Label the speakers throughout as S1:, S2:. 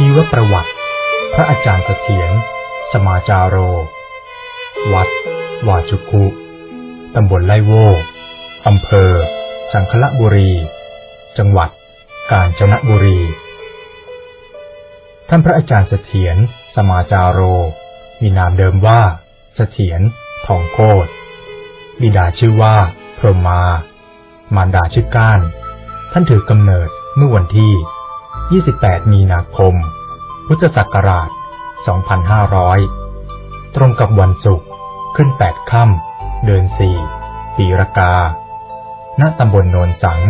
S1: ชีวประวัติ พระอาจารย์เสถียร สมาจาโร วัด วาจุกุ ตำบลไล่โวอำเภอ สังคละบุรี จังหวัด กาญจนบุรี ท่านพระอาจารย์เสถียร สมาจาโร มีนามเดิมว่าเสถียร ทองโคตบิดาชื่อว่า พรหมา มารดาชื่อก้าน ท่านถือกำเนิดเมื่อวันที่ 28 มีนาคม พุทธศักราช 2500 ตรงกับวันศุกร์ขึ้น 8 ค่ำ เดือน 4 ปีรากา ณ ตำบลโนนสัง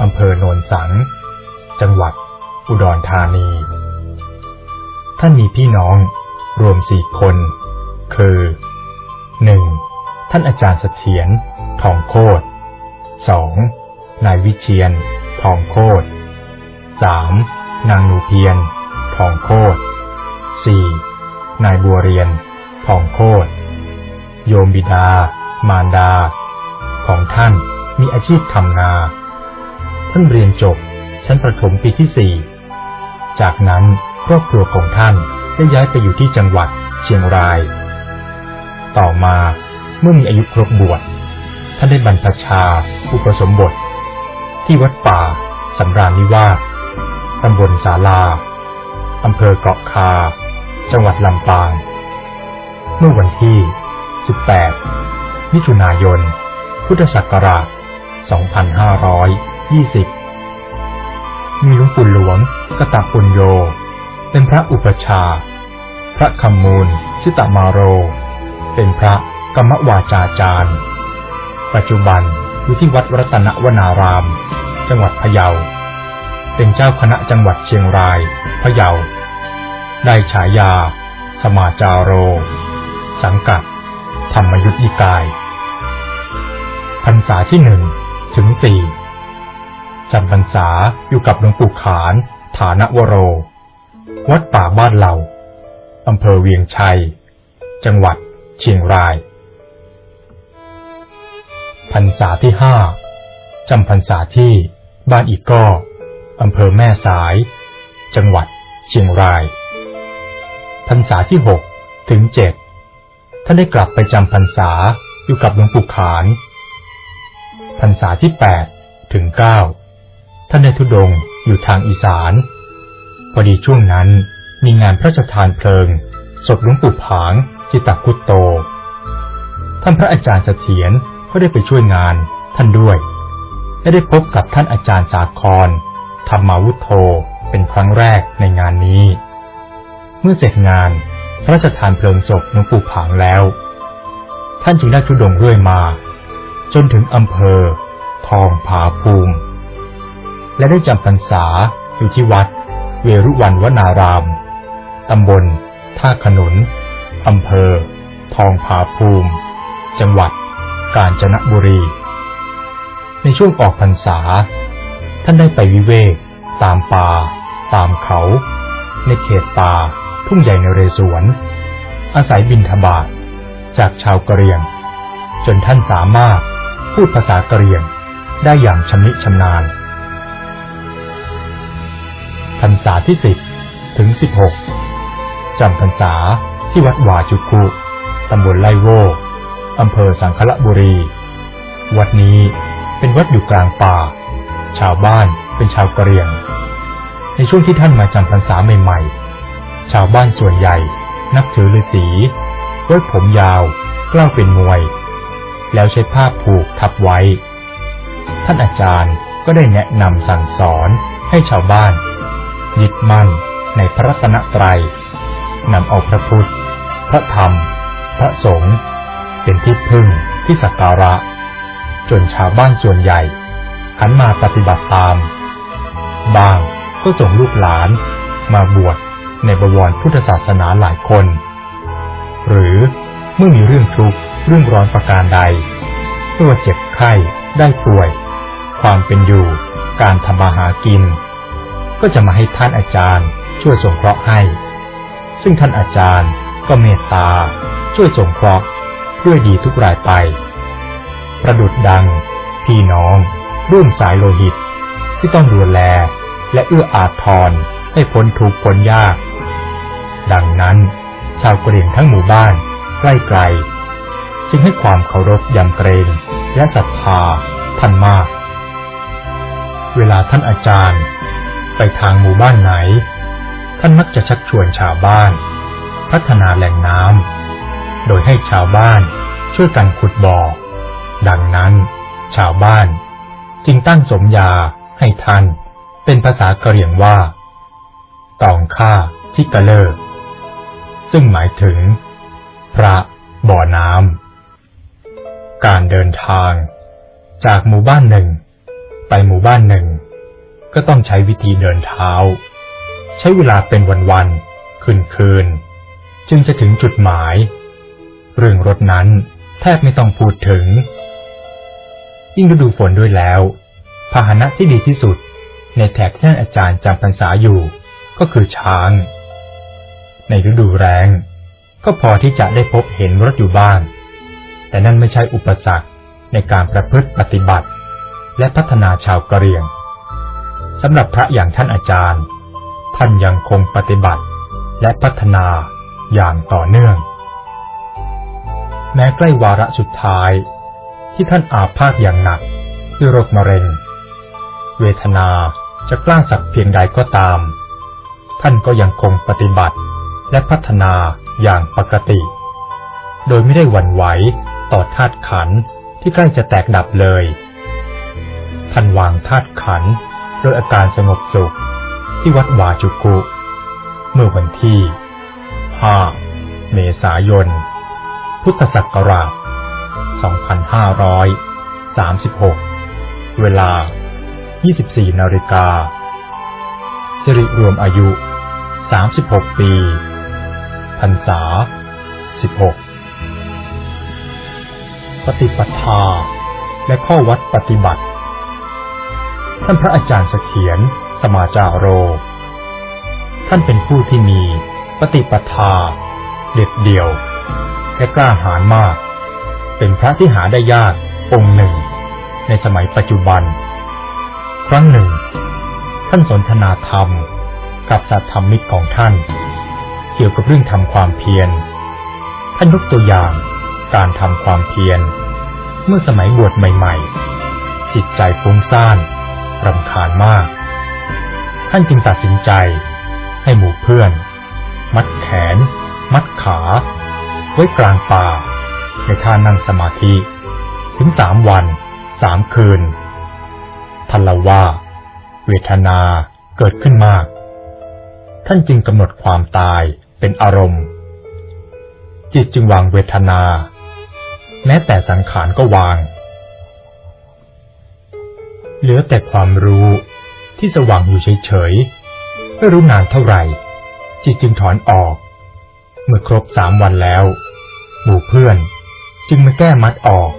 S1: อำเภอโนนสัง จังหวัด อุดรธานี ท่านมีพี่น้องรวมสี่คน คือ 1. ท่านอาจารย์เสถียรทองโคตร 2. นายวิเชียน ทองโคตร 3. นางหนูเพียน องโคต 4. นายบัวเรียนทองโคตโยมบิดา มารดา ของท่านมีอาชีพทำนา ท่านเรียนจบชั้นประถมปีที่สี่จากนั้นครอบครัวของท่านได้ย้ายไปอยู่ที่จังหวัดเชียงราย ต่อมาเมื่อมีอายุครบบวชท่านได้บรรพชา อุปสมบท ที่วัดป่าสำราญนิวาสตำบลสาลา อำเภอเกาะคา จังหวัดลำปาง เมื่อวันที่ 18 มิถุนายน พุทธศักราช 2520 มีหลวงปู่หลวงกตปุญโย เป็นพระอุปชา พระคำมูลชิตามาโร เป็นพระกรรมวาจาจารย์ ปัจจุบันอยู่ที่วัดรัตนวนาราม จังหวัดพะเยา เป็นเจ้าคณะจังหวัดเชียงราย พะเยา ได้ฉายา สมาจาโร สังกัด ธรรมยุทธิกาย พรรษาที่หนึ่งถึงสี่จำพรรษาอยู่กับหลวงปู่ขาน ฐานวโร วัดป่าบ้านเหล่าอำเภอเวียงชัย จังหวัดเชียงรายพรรษาที่ห้าจำพรรษาที่บ้านอีกก้อ อำเภอแม่สาย จังหวัดเชียงราย พรรษาที่หกถึงเจ็ดท่านได้กลับไปจำพรรษาอยู่กับหลวงปู่ขาน พรรษาที่แปดถึงเก้าท่านได้ทุดงอยู่ทางอีสาน พอดีช่วงนั้นมีงานพระราชทานเพลิง ศพหลวงปู่ผาง จิตตคุตโต ท่านพระอาจารย์เสถียรก็ได้ไปช่วยงานท่านด้วยและได้พบกับท่านอาจารย์สาคร ธรรมาวุฒโธเป็นครั้งแรกในงานนี้ เมื่อเสร็จงานพระราชทานเพลิงศพหลวงปู่ผางแล้ว ท่านจึงได้ทุดงเรื่อยมา จนถึงอำเภอ ทองผาภูมิ และได้จำพรรษาอยู่ที่วัด เวรุวันวนาราม ตำบล ท่าขนุน อำเภอ ทองผาภูมิ จังหวัด กาญจนบุรี ในช่วงออกพรรษา ท่านได้ไปวิเวก ตามป่า ตามเขา ในเขตป่า ทุ่งใหญ่ในเรศวรอาศัยบินทบาทจากชาวกะเหรี่ยง จนท่านสามารถพูดภาษากะเหรี่ยงได้อย่างชำนิชำนาญพรรษาที่สิบถึงสิบหกจำพรรษาที่วัดวาจุกุตำบลไลโวอำเภอสังขละบุรี วัดนี้เป็นวัดอยู่กลางป่า ชาวบ้านเป็นชาวกะเหรี่ยง ในช่วงที่ท่านมาจำพรรษาใหม่ๆ ชาวบ้านส่วนใหญ่ นับถือฤาษีไว้ผมยาวกล้าวเป็นมวย แล้วใช้ผ้าผูกทับไว้ ท่านอาจารย์ก็ได้แนะนำสั่งสอนให้ชาวบ้านยึดมั่นในพระรัตนตรัยนำเอาพระพุทธ พระธรรม พระสงฆ์เป็นที่พึ่งที่สักการะ จนชาวบ้านส่วนใหญ่ หันมาปฏิบัติตาม บางก็ส่งลูกหลานมาบวชในบวรพุทธศาสนาหลายคน หรือเมื่อมีเรื่องทุกข์เรื่องร้อนประการใดไม่ว่าเจ็บไข้ได้ป่วย ความเป็นอยู่ การทำมาหากิน ก็จะมาให้ท่านอาจารย์ช่วยสงเคราะห์ให้ ซึ่งท่านอาจารย์ก็เมตตา ช่วยสงเคราะห์ด้วยดีทุกรายไป ประดุดดัง พี่น้อง ร่วมสายโลหิต ที่ต้องดูแลและเอื้ออาทรให้พ้นทุกข์พ้นยาก ดังนั้น ชาวกะเหรี่ยงทั้งหมู่บ้านใกล้ไกล จึงให้ความเคารพยำเกรงและศรัทธาท่านมาก เวลาท่านอาจารย์ ไปทางหมู่บ้านไหน ท่านมักจะชักชวนชาวบ้าน พัฒนาแหล่งน้ำโดยให้ชาวบ้านช่วยกันขุดบ่อ ดังนั้น ชาวบ้าน จึงตั้งสมญาให้ท่านเป็นภาษากะเหรี่ยงว่า ตองค่าทิกะเลอร์ซึ่งหมายถึง พระบ่อน้ำการเดินทาง จากหมู่บ้านหนึ่ง ไปหมู่บ้านหนึ่ง ก็ต้องใช้วิธีเดินเท้า ใช้เวลาเป็นวันๆคืนคืนจึงจะถึงจุดหมาย เรื่องรถนั้นแทบไม่ต้องพูดถึง ยิ่งฤดูฝนด้วยแล้ว พาหนะที่ดีที่สุด ในแถบที่ท่านอาจารย์จำพรรษาอยู่ ก็คือช้าง ในฤดูแรงก็พอที่จะได้พบเห็นรถอยู่บ้าง แต่นั่นไม่ใช่อุปสรรคในการประพฤติปฏิบัติ และพัฒนาชาวกะเหรี่ยงสำหรับพระอย่างท่านอาจารย์ ท่านยังคงปฏิบัติและพัฒนาอย่างต่อเนื่อง แม้ใกล้วาระสุดท้าย ที่ท่านอาพาธอย่างหนักด้วยโรคมะเร็ง เวทนาจะกล้าสักเพียงใดก็ตาม ท่านก็ยังคงปฏิบัติและพัฒนาอย่างปกติ โดยไม่ได้หวั่นไหวต่อธาตุขันที่ใกล้จะแตกดับเลย ท่านวางธาตุขันโดยอาการสงบสุขที่วัดวาจุกุ เมื่อวันที่ 5 เมษายน พุทธศักราช 2536 เวลา 24 นาฬิกาสิริรวมอายุ 36 ปี พรรษา 16 ปฏิปทา และข้อวัดปฏิบัติ ท่านพระอาจารย์เสถียรสมาจารโร ท่านเป็นผู้ที่มีปฏิปทา เด็ดเดี่ยว และกล้าหาญมาก เป็นพระที่หาได้ยากองค์หนึ่ง ในสมัยปัจจุบัน ครั้งหนึ่ง ท่านสนทนาธรรมกับสัตธรรมิกของท่าน เกี่ยวกับเรื่องทำความเพียร ท่านยกตัวอย่างการทำความเพียร เมื่อสมัยบวชใหม่ๆ จิตใจฟุ้งซ่านรำคาญมาก ท่านจึงตัดสินใจให้หมู่เพื่อน มัดแขน มัดขา ไว้กลางป่า ในท่านั่งสมาธิ ถึงสามวันสามคืนทันละว่า เวทนาเกิดขึ้นมาก ท่านจึงกำหนดความตายเป็นอารมณ์ จิตจึงวางเวทนา แม้แต่สังขารก็วาง เหลือแต่ความรู้ที่สว่างอยู่เฉยๆไม่รู้นานเท่าไหร่ จิตจึงถอนออก เมื่อครบสามวันแล้ว หมู่เพื่อน จึงมาแก้มัดออก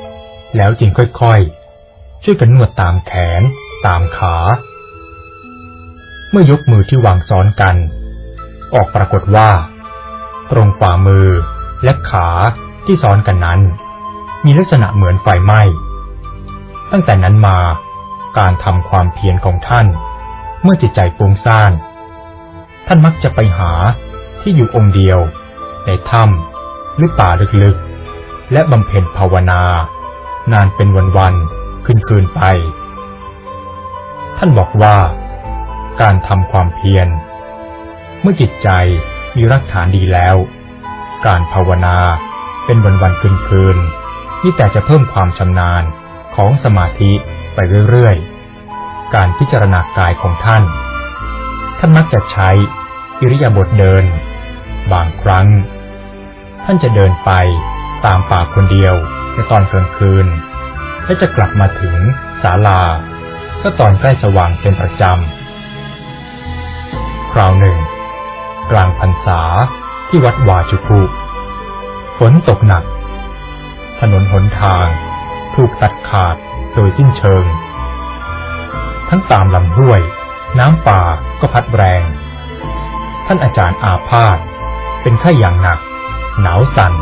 S1: แล้วจึงค่อยๆ ช่วยกันนวดตามแขน ตามขา เมื่อยกมือที่วางซ้อนกัน ออกปรากฏว่า ตรงฝ่ามือและขาที่ซ้อนกันนั้น มีลักษณะเหมือนไฟไหม้ ตั้งแต่นั้นมาการทำความเพียรของท่าน เมื่อจิตใจฟุ้งซ่าน ท่านมักจะไปหาที่อยู่องค์เดียว ในถ้ำหรือป่าลึก และบำเพ็ญภาวนา นานเป็นวันๆคืนๆไป ท่านบอกว่า การทำความเพียร เมื่อจิตใจมีรักฐานดีแล้ว การภาวนาเป็นวันวันคืนคืนนี่แต่จะเพิ่มความชำนาญของสมาธิไปเรื่อยๆ การพิจารณากายของท่าน ท่านมักจะใช้อิริยาบถเดิน บางครั้ง ท่านจะเดินไป ตามป่าคนเดียวในตอนกลางคืน และจะกลับมาถึงศาลา ก็ตอนใกล้สว่างเป็นประจำ คราวหนึ่ง กลางพรรษาที่วัดวาจุคุฝนตกหนัก ถนนหนทางถูกตัดขาดโดยสิ้นเชิง ทั้งตามลำห้วย น้ำป่าก็พัดแรง ท่านอาจารย์อาพาธเป็นไข้อย่างหนัก หนาวสั่น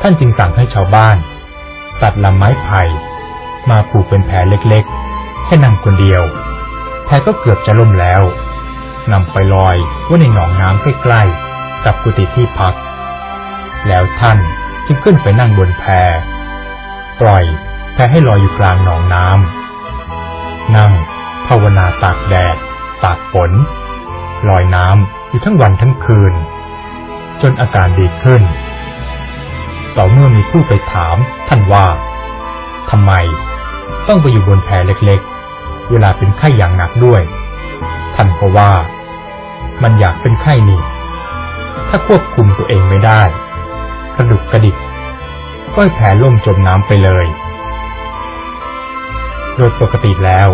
S1: ท่านจึงสั่งให้ชาวบ้าน ตัดลำไม้ไผ่มาผูกเป็นแผลเล็กๆให้นั่งคนเดียวแผลก็เกือบจะล่มแล้วนำไปลอยไว้ในหนองน้ำใกล้ๆ กับกุฏิที่พัก แล้วท่านจึงขึ้นไปนั่งบนแพปล่อยแพให้ลอยอยู่กลางหนองน้ำนั่งภาวนาตากแดด ตากฝนลอยน้ำอยู่ทั้งวันทั้งคืน จนอาการดีขึ้น ต่อเมื่อมีผู้ไปถามท่านว่าทำไม ต้องไปอยู่บนแพเล็กๆ เวลาเป็นไข้อย่างหนักด้วย ท่านก็ว่า มันอยากเป็นไข้นี่ถ้าควบคุมตัวเองไม่ได้ กระดุกกระดิกก็แผลล่มจมน้ำไปเลย โดยปกติแล้ว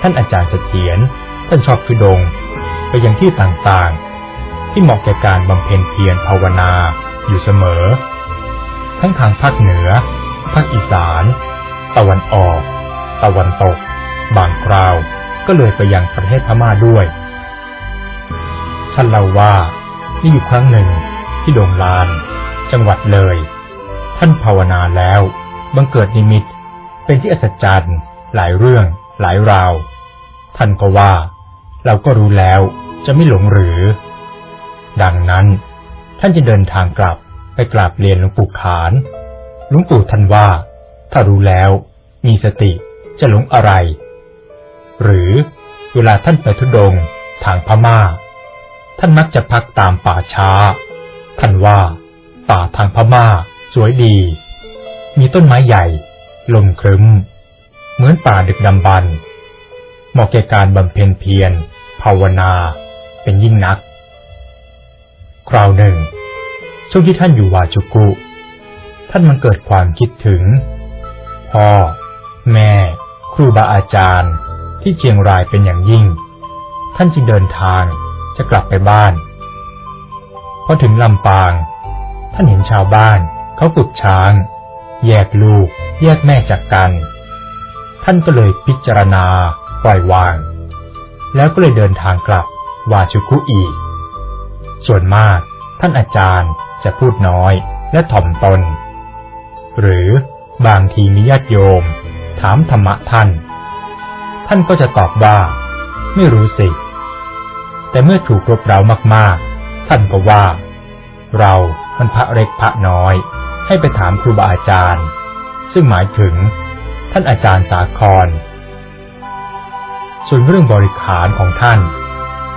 S1: ท่านอาจารย์เสถียรท่านชอบทุดงไปยังที่ต่างๆ ที่เหมาะแก่การบำเพ็ญเพียรภาวนาอยู่เสมอ ทั้งทางภาคเหนือ ภาคอีสาน ตะวันออก ตะวันตก บางคราว ก็เลยไปยังประเทศพม่าด้วย ท่านเล่าว่ามีอยู่ครั้งหนึ่งที่ดงลาน จังหวัดเลย ท่านภาวนาแล้วบังเกิดนิมิต เป็นที่อัศจรรย์ หลายเรื่อง หลายราว ท่านก็ว่า เราก็รู้แล้วจะไม่หลงหรือ ดังนั้นท่านจะเดินทางกลับ ไปกราบเรียนหลวงปู่ขาน หลวงปู่ท่านว่า ถ้ารู้แล้ว มีสติจะหลงอะไร หรือเวลาท่านไปทุดงทางพมา่า ท่านมักจะพักตามป่าช้า ท่านว่า ป่าทางพม่า สวยดี มีต้นไม้ใหญ่ ลมครึ้ม เหมือนป่าดึกดำบรรเหมาะแก่การบำเพ็ญเพียรภาวนา เป็นยิ่งนัก คราวหนึ่ง ช่วงที่ท่านอยู่วาจุกุ ท่านมันเกิดความคิดถึง พ่อ แม่ ครูบาอาจารย์ ที่เชียงรายเป็นอย่างยิ่ง ท่านจึงเดินทางจะกลับไปบ้านพอถึงลำปาง ท่านเห็นชาวบ้านเขาฝึกช้าง แยกลูก แยกแม่จากกัน ท่านก็เลยพิจารณา ปล่อยวาง แล้วก็เลยเดินทางกลับวาชุกุอีก ส่วนมากท่านอาจารย์ จะพูดน้อยและถ่อมตน หรือบางทีมีญาติโยม ถามธรรมะท่าน ท่านก็จะตอบว่า ไม่รู้สิ แต่เมื่อถูกรบเร้ามากๆ ท่านก็ว่า เรามันพระเล็กพระน้อย ให้ไปถามครูบาอาจารย์ ซึ่งหมายถึง ท่านอาจารย์สาคร ส่วนเรื่องบริขารของท่าน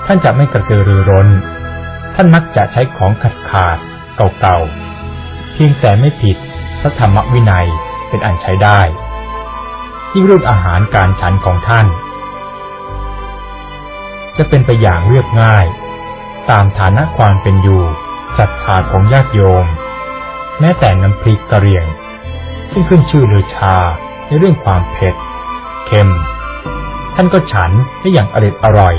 S1: ท่านจะไม่กระตือรือร้น ท่านมักจะใช้ของขัดขาด เก่าๆ เพียงแต่ไม่ผิดพระธรรมวินัยเป็นอันใช้ได้ยิ่งรุ่นอาหารการฉันของท่าน จะเป็นไปอย่างเรียบง่าย ตามฐานะความเป็นอยู่ศรัทธาของญาติโยม แม้แต่น้ำพริกกระเรียง ซึ่งขึ้นชื่อลือชาในเรื่องความเผ็ดเค็ม ท่านก็ฉันได้อย่างอร่อยอร่อย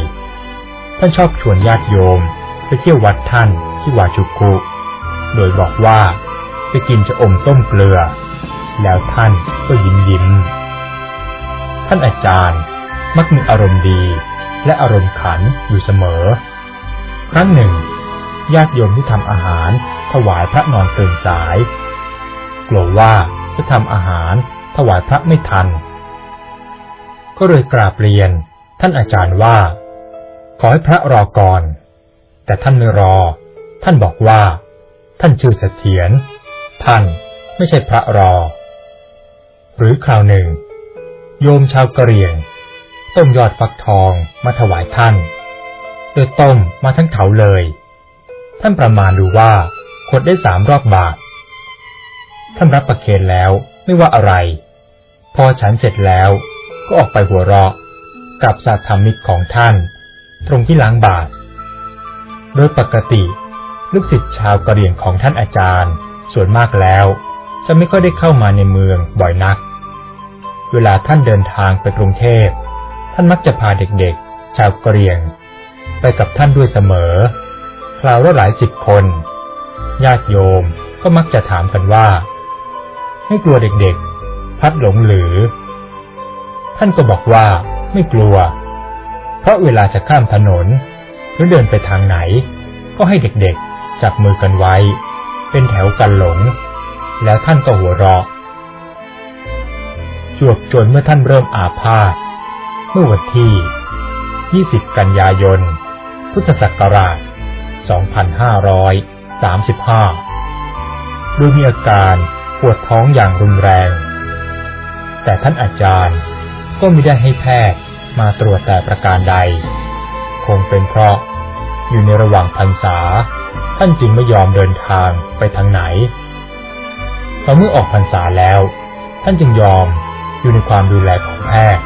S1: ท่านชอบชวนญาติโยมไปเที่ยววัดท่านที่วาจุกุ โดยบอกว่าไปกินจะอมต้มเกลือ แล้วท่านก็ยิ้มยิ้ม ท่านอาจารย์มักมีอารมณ์ดีและอารมณ์ขันอยู่เสมอ ครั้งหนึ่งญาติโยมที่ทำอาหารถวายพระนอนตื่นสาย กลัวว่าจะทำอาหารถวายพระไม่ทัน ก็เลยกราบเรียนท่านอาจารย์ว่า ขอให้พระรอก่อน แต่ท่านไม่รอ ท่านบอกว่า ท่านชื่อเสถียรท่านไม่ใช่พระรอ หรือคราวหนึ่ง โยมชาวกะเหรี่ยง ต้มยอดฟักทองมาถวายท่านโดยต้มมาทั้งเขาเลย ท่านประมาณดูว่าขดได้สามรอบบาท ท่านรับประเคนแล้วไม่ว่าอะไร พอฉันเสร็จแล้วก็ออกไปหัวเราะกับสัตธรรมิกของท่าน ตรงที่ล้างบาท โดยปกติ ลูกศิษย์ชาวกะเหรี่ยงของท่านอาจารย์ ส่วนมากแล้ว จะไม่ค่อยได้เข้ามาในเมืองบ่อยนัก เวลาท่านเดินทางไปกรุงเทพ ท่านมักจะพาเด็กๆ ชาวกะเหรี่ยง ไปกับท่านด้วยเสมอ คราวละหลายสิบคน ญาติโยมก็มักจะถามกันว่า ไม่กลัวเด็กๆ พัดหลงหรือ ท่านก็บอกว่าไม่กลัว เพราะเวลาจะข้ามถนนหรือเดินไปทางไหน ก็ให้เด็กๆ จับมือกันไว้ เป็นแถวกันหลง แล้วท่านก็หัวเราะจวบจนเมื่อท่านเริ่มอาพาธเมื่อวันที่ 20 กันยายน พุทธศักราช 2535 โดยมีอาการปวดท้องอย่างรุนแรง แต่ท่านอาจารย์ก็ไม่ได้ให้แพทย์มาตรวจแต่ประการใด คงเป็นเพราะอยู่ในระหว่างพรรษา ท่านจึงไม่ยอมเดินทางไปทางไหนพอเมื่อออกพรรษาแล้ว ท่านจึงยอมอยู่ในความดูแลของแพทย์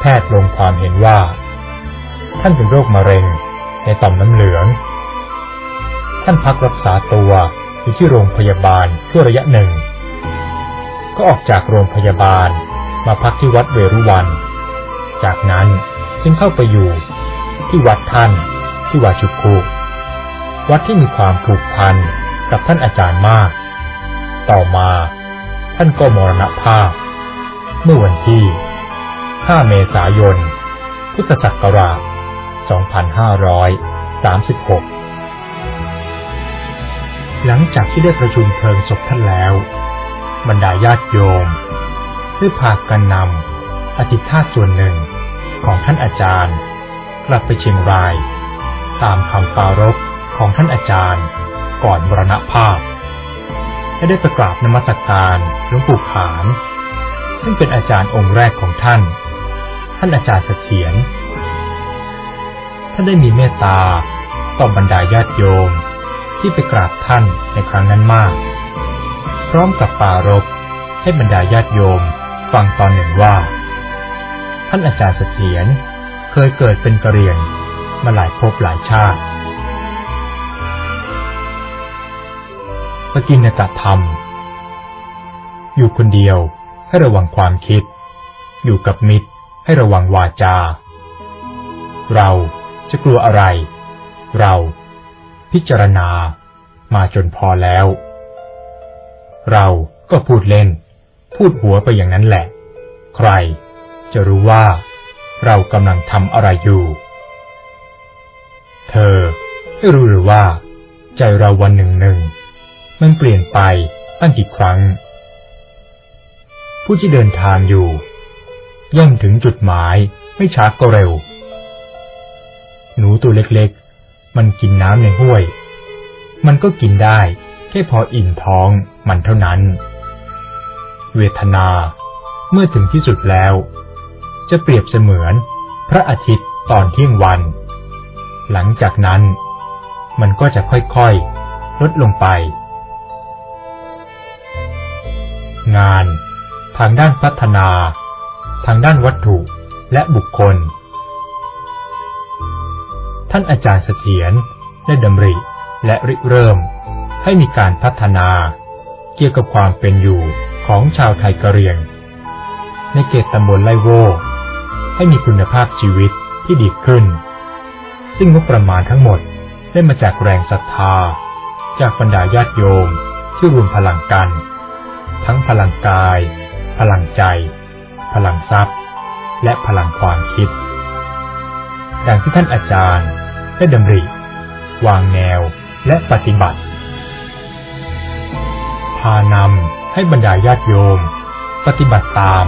S1: แพทย์ลงความเห็นว่า ท่านเป็นโรคมะเร็งในต่อมน้ำเหลือง ท่านพักรักษาตัวอยู่ที่โรงพยาบาลชั่วระยะหนึ่ง ก็ออกจากโรงพยาบาลมาพักที่วัดเวรุวัน จากนั้นจึงเข้าไปอยู่ที่วัดท่านที่วาชุกุ วัดที่มีความผูกพันกับท่านอาจารย์มาก ต่อมา ท่านก็มรณภาพ เมื่อวันที่ 5 เมษายน พุทธศักราช 2536 หลังจากที่ได้ประชุมเพลิงศพท่านแล้ว บรรดาญาติโยมได้พากันนำอธิธาส่วนหนึ่งของท่านอาจารย์ กลับไปเชียงราย ตามคำปารก ของท่านอาจารย์ ก่อนมรณภาพและได้ประกราบนมัสการหลวงปู่ขาน ซึ่งเป็นอาจารย์องค์แรกของท่าน ท่านอาจารย์เสถียรท่านได้มีเมตตาต่อบรรดาญาติโยมที่ไปกราบท่านในครั้งนั้นมาก พร้อมกับปารกให้บรรดาญาติโยมฟังตอนหนึ่งว่า ท่านอาจารย์เสถียรเคยเกิดเป็นกระเรียงมาหลายภพหลายชาติ กินจัตธรรม อยู่คนเดียวให้ระวังความคิด อยู่กับมิตรให้ระวังวาจา เราจะกลัวอะไร เราพิจารณามาจนพอแล้ว เราก็พูดเล่น พูดหัวไปอย่างนั้นแหละ ใครจะรู้ว่าเรากำลังทำอะไรอยู่ เธอไม่รู้หรือว่า ใจเราวันหนึ่งหนึ่ง มันเปลี่ยนไปตั้งกี่ครั้ง ผู้ที่เดินทางอยู่ ย่อมถึงจุดหมายไม่ช้าก็เร็ว หนูตัวเล็กๆ มันกินน้ำในห้วย มันก็กินได้แค่พออิ่มท้องมันเท่านั้น เวทนาเมื่อถึงที่สุดแล้ว จะเปรียบเสมือนพระอาทิตย์ตอนเที่ยงวัน หลังจากนั้น มันก็จะค่อยๆ ลดลงไป งาน ทางด้านพัฒนา ทางด้านวัตถุและบุคคล ท่านอาจารย์เสถียรได้ดำริและริเริ่ม ให้มีการพัฒนา เกี่ยวกับความเป็นอยู่ของชาวไทยกะเหรี่ยง ในเขตตำบลไลโว ให้มีคุณภาพชีวิตที่ดีขึ้น ซึ่งงบประมาณทั้งหมดได้มาจากแรงศรัทธา จากบรรดาญาติโยมที่รวมพลังกัน ทั้งพลังกาย พลังใจ พลังทรัพย์ และพลังความคิด ดังที่ท่านอาจารย์ได้ดำริ วางแนวและปฏิบัติ พานำให้บรรดาญาติโยม ปฏิบัติตาม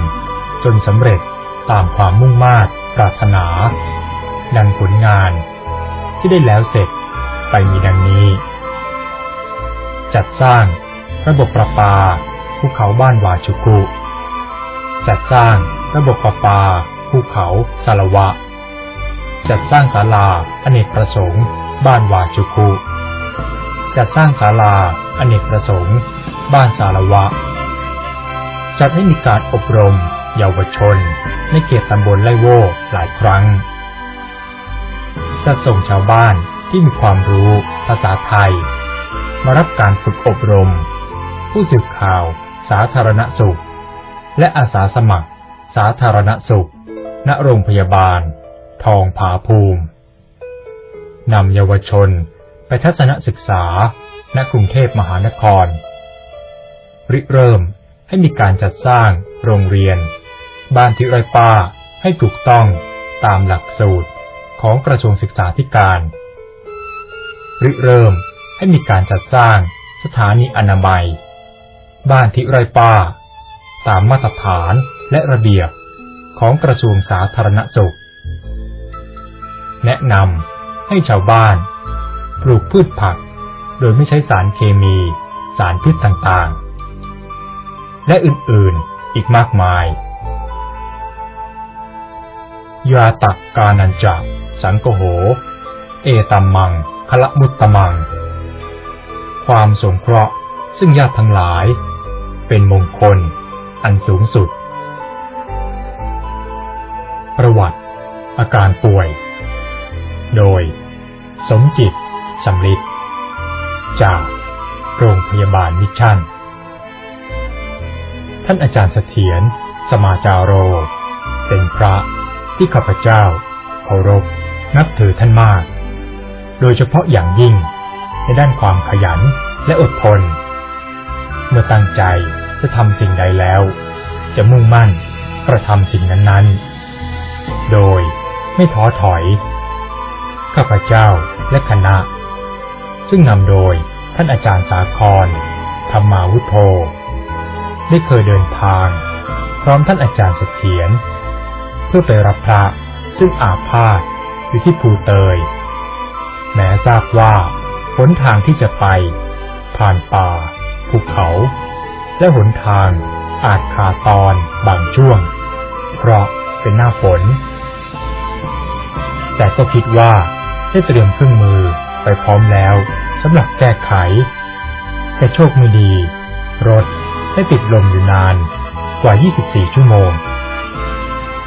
S1: จนสำเร็จตามความมุ่งมา่ปรารถนา ดังผลงานที่ได้แล้วเสร็จไปมีดังนี้ จัดสร้างระบบประปา ภูเขาบ้านวาชุกุ จัดสร้างระบบประปา ภูเขาสารวะ จัดสร้างศาลาอเนกประสงค์ บ้านวาชุกุจัดสร้างศาลาอเนกประสงค์ บ้านสารวะ จัดให้มีการอบรม เยาวชน ในเขตตำบลไล่โวหลายครั้ง จัดส่งชาวบ้านที่มีความรู้ภาษาไทย มารับการฝึกอบรม ผู้สื่อข่าว สาธารณสุข และอาสาสมัคร สาธารณสุข ณโรงพยาบาล ทองผาภูมินำเยาวชนไปทัศนศึกษา ณ กรุงเทพมหานคร ริเริ่มให้มีการจัดสร้างโรงเรียน บ้านทิไรป้าให้ถูกต้องตามหลักสูตรของกระทรวงศึกษาธิการ ริเริ่มให้มีการจัดสร้างสถานีอนามัย บ้านทิไรป้าตามมาตรฐานและระเบียบของกระทรวงสาธารณสุข แนะนำให้ชาวบ้าน ปลูกพืชผัก โดยไม่ใช้สารเคมี สารพิษต่างๆ และอื่นๆอีกมากมายยาตักกานันจักสังโกโห เอตัมมังคละมุตตมัง ความสงเคราะห์ซึ่งญาติทั้งหลาย เป็นมงคล อันสูงสุด ประวัติ อาการป่วย โดย สมจิตสำลิดจากโรงพยาบาลมิชชั่น ท่านอาจารย์เสถียรสมาจารโร เป็นพระที่ข้าพเจ้าเคารพนับถือท่านมาก โดยเฉพาะอย่างยิ่งในด้านความขยันและอดทน เมื่อตั้งใจ จะทำสิ่งใดแล้ว จะมุ่งมั่นกระทำสิ่งนั้นๆ โดยไม่ท้อถอย ข้าพเจ้าและคณะ ซึ่งนำโดยท่านอาจารย์สาคร ธรรมาวุโธได้เคยเดินทาง พร้อมท่านอาจารย์เสถียรเพื่อไปรับพระซึ่งอาพาธอยู่ที่ภูเตย แม้ทราบว่าหนทางที่จะไป ผ่านป่า ภูเขา และหนทางอาจขาดตอนบางช่วง เพราะเป็นหน้าฝน แต่ก็คิดว่าได้เตรียมเครื่องมือไปพร้อมแล้วสำหรับแก้ไข แต่โชคไม่ดี รถได้ติดลมอยู่นานกว่า 24 ชั่วโมง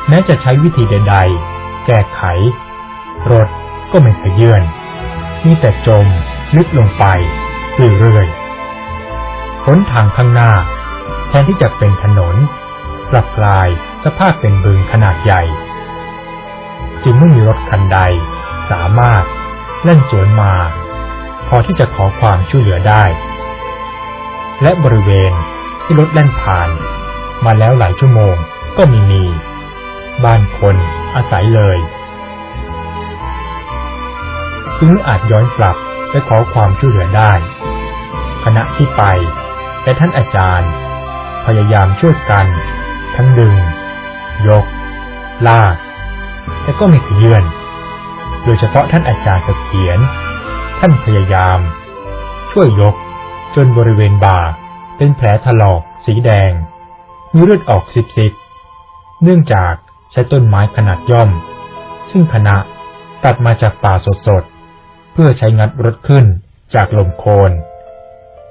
S1: แม้จะใช้วิธีใด ๆ แก้ไข รถก็ไม่ขยื่นมีแต่จมลึกลงไปเรื่อยๆ หนทางข้างหน้า แทนที่จะเป็นถนนกลับกลายสภาพเป็นบึงขนาดใหญ่ จึงไม่มีรถคันใด สามารถเล่นสวนมา พอที่จะขอความช่วยเหลือได้ และบริเวณที่รถเล่นผ่าน มาแล้วหลายชั่วโมงก็มีมี บ้านคนอาศัยเลยจึงไม่อาจย้อนกลับไปขอความช่วยเหลือได้คณะที่ไป และท่านอาจารย์ พยายามช่วยกัน ทั้งดึง ยก ลากแต่ก็ไม่ขยื่นโดยเฉพาะท่านอาจารย์เสถียรท่านพยายาม ช่วยยก จนบริเวณบ่า เป็นแผลถลอก สีแดง มีเลือดออกซิบซิบเนื่องจากใช้ต้นไม้ขนาดย่อม ซึ่งคณะตัดมาจากป่าสดๆ เพื่อใช้งัดรถขึ้นจากลมโคน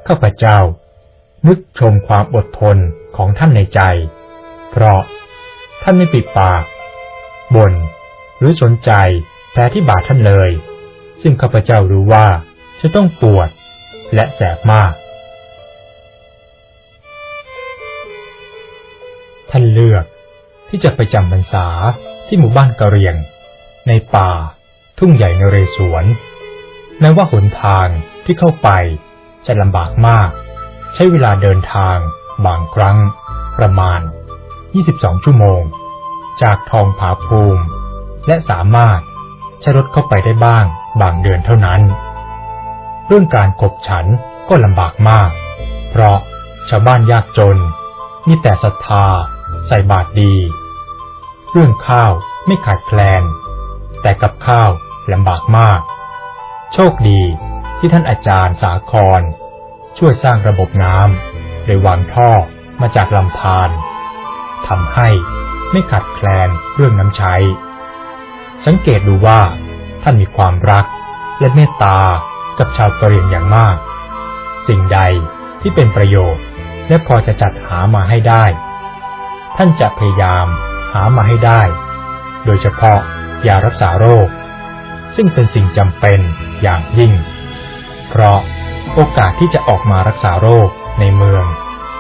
S1: ข้าพเจ้า นึกชมความอดทนของท่านในใจ เพราะท่านไม่ปิดปากบน่นหรือสนใจแผลที่บาดท่านเลย ซึ่งข้าพเจ้ารู้ว่าจะต้องปวดและแสบมาก ท่านเลือกที่จะไปจำพรรษาที่หมู่บ้านกะเรียง ในป่า ทุ่งใหญ่นเรศวรแม้ว่าหนทางที่เข้าไปจะลำบากมาก ใช้เวลาเดินทาง บางครั้ง ประมาณ 22 ชั่วโมง จากทองผาภูมิ และสามารถใช้รถเข้าไปได้บ้างบางเดือนเท่านั้น เรื่องการกบฉันก็ลำบากมาก เพราะชาวบ้านยากจน มีแต่ศรัทธา ใส่บาตรดี เรื่องข้าวไม่ขาดแคลน แต่กับข้าวลำบากมาก โชคดีที่ท่านอาจารย์สาคร ช่วยสร้างระบบน้ำโดยวางท่อมาจากลำพานทำให้ไม่ขาดแคลนเรื่องน้ำใช้ สังเกตดูว่าท่านมีความรักและเมตตากับชาวกะเหรี่ยงอย่างมาก สิ่งใดที่เป็นประโยชน์และพอจะจัดหามาให้ได้ ท่านจะพยายามหามาให้ได้ โดยเฉพาะยารักษาโรค ซึ่งเป็นสิ่งจำเป็นอย่างยิ่ง เพราะ โอกาสที่จะออกมารักษาโรคในเมือง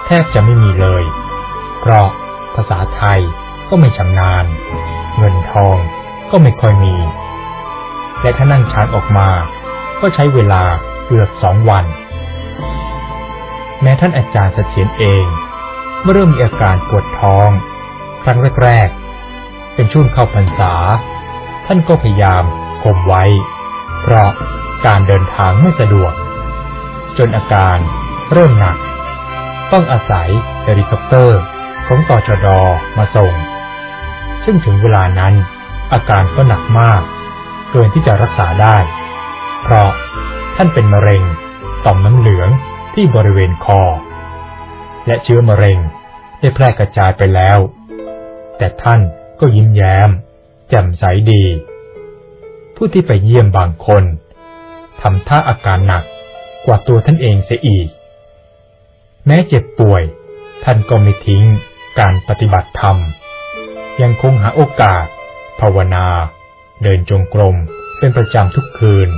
S1: แทบจะไม่มีเลย เพราะภาษาไทยก็ไม่ชำนาญ เงินทองก็ไม่ค่อยมี และถ้านั่งช้างออกมา ก็ใช้เวลาเกือบสองวัน แม้ท่านอาจารย์เสถียรเอง เมื่อเริ่มมีอาการปวดท้อง ครั้งแรกๆ เป็นช่วงเข้าพรรษา ท่านก็พยายามข่มไว้ เพราะการเดินทางไม่สะดวก จนอาการ เริ่มหนัก ต้องอาศัยเฮลิคอปเตอร์ของต่อชดอมาส่ง ซึ่งถึงเวลานั้น อาการก็หนักมาก เกินที่จะรักษาได้ เพราะท่านเป็นมะเร็งต่อมน้ำเหลืองที่บริเวณคอ และเชื้อมะเร็งได้แพร่กระจายไปแล้ว แต่ท่านก็ยิ้มแย้ม แจ่มใสดี ผู้ที่ไปเยี่ยมบางคนทำท่าอาการหนัก กว่าตัวท่านเองเสียอีก แม้เจ็บป่วย ท่านก็ไม่ทิ้งการปฏิบัติธรรม ยังคงหาโอกาส ภาวนา เดินจงกรมเป็นประจำทุกคืน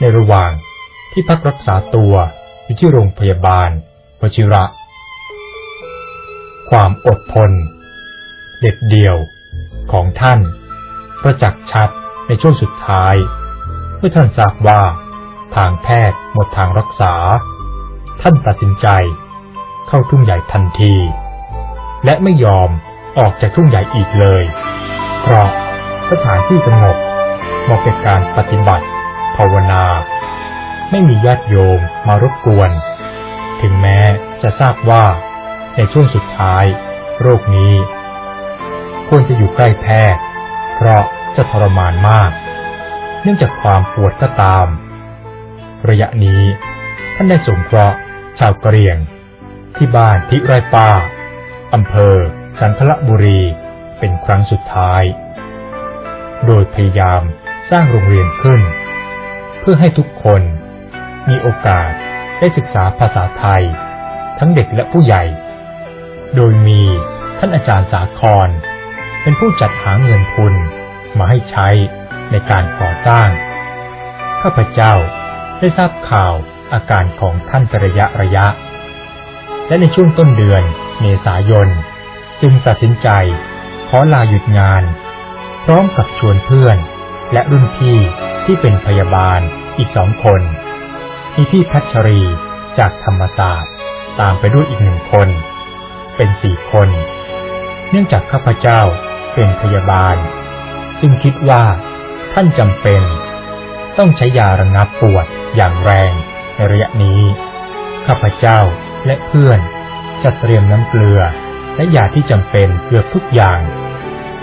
S1: ในระหว่างที่พักรักษาตัวอยู่ที่โรงพยาบาลวชิระ ความอดทนเด็ดเดี่ยวของท่าน ประจักษ์ชัดในช่วงสุดท้าย เมื่อท่านทราบว่า ทางแพทย์หมดทางรักษา ท่านตัดสินใจ เข้าทุ่งใหญ่ทันที และไม่ยอมออกจากทุ่งใหญ่อีกเลย เพราะสถานที่สงบเหมาะแก่การปฏิบัติ ภาวนา ไม่มีญาติโยมมารบกวน ถึงแม้จะทราบว่าในช่วงสุดท้าย โรคนี้ ควรจะอยู่ใกล้แพทย์ เพราะจะทรมานมาก เนื่องจากความปวดก็ตาม ระยะนี้ ท่านได้สงเคราะห์ชาวกะเหรี่ยง ที่บ้านทิไรป้าอำเภอ สันทลบุรีเป็นครั้งสุดท้าย โดยพยายามสร้างโรงเรียนขึ้น เพื่อให้ทุกคนมีโอกาสได้ศึกษาภาษาไทย ทั้งเด็กและผู้ใหญ่ โดยมีท่านอาจารย์สาคร เป็นผู้จัดหาเงินทุนมาให้ใช้ในการก่อสร้าง ข้าพเจ้า ได้ทราบข่าวอาการของท่านกระยะระยะ และในช่วงต้นเดือนเมษายน จึงตัดสินใจ ขอลาหยุดงาน พร้อมกับชวนเพื่อน และรุ่นพี่ที่เป็นพยาบาลอีกสองคน มีพี่พัชรีจากธรรมศาสตร์ ตามไปด้วยอีกหนึ่งคน เป็นสี่คน เนื่องจากข้าพเจ้าเป็นพยาบาลจึงคิดว่าท่านจำเป็น ต้องใช้ยาระงับปวดอย่างแรงในระยะนี้ ข้าพเจ้าและเพื่อนจะเตรียมน้ำเกลือ และยาที่จำเป็นเกือบทุกอย่าง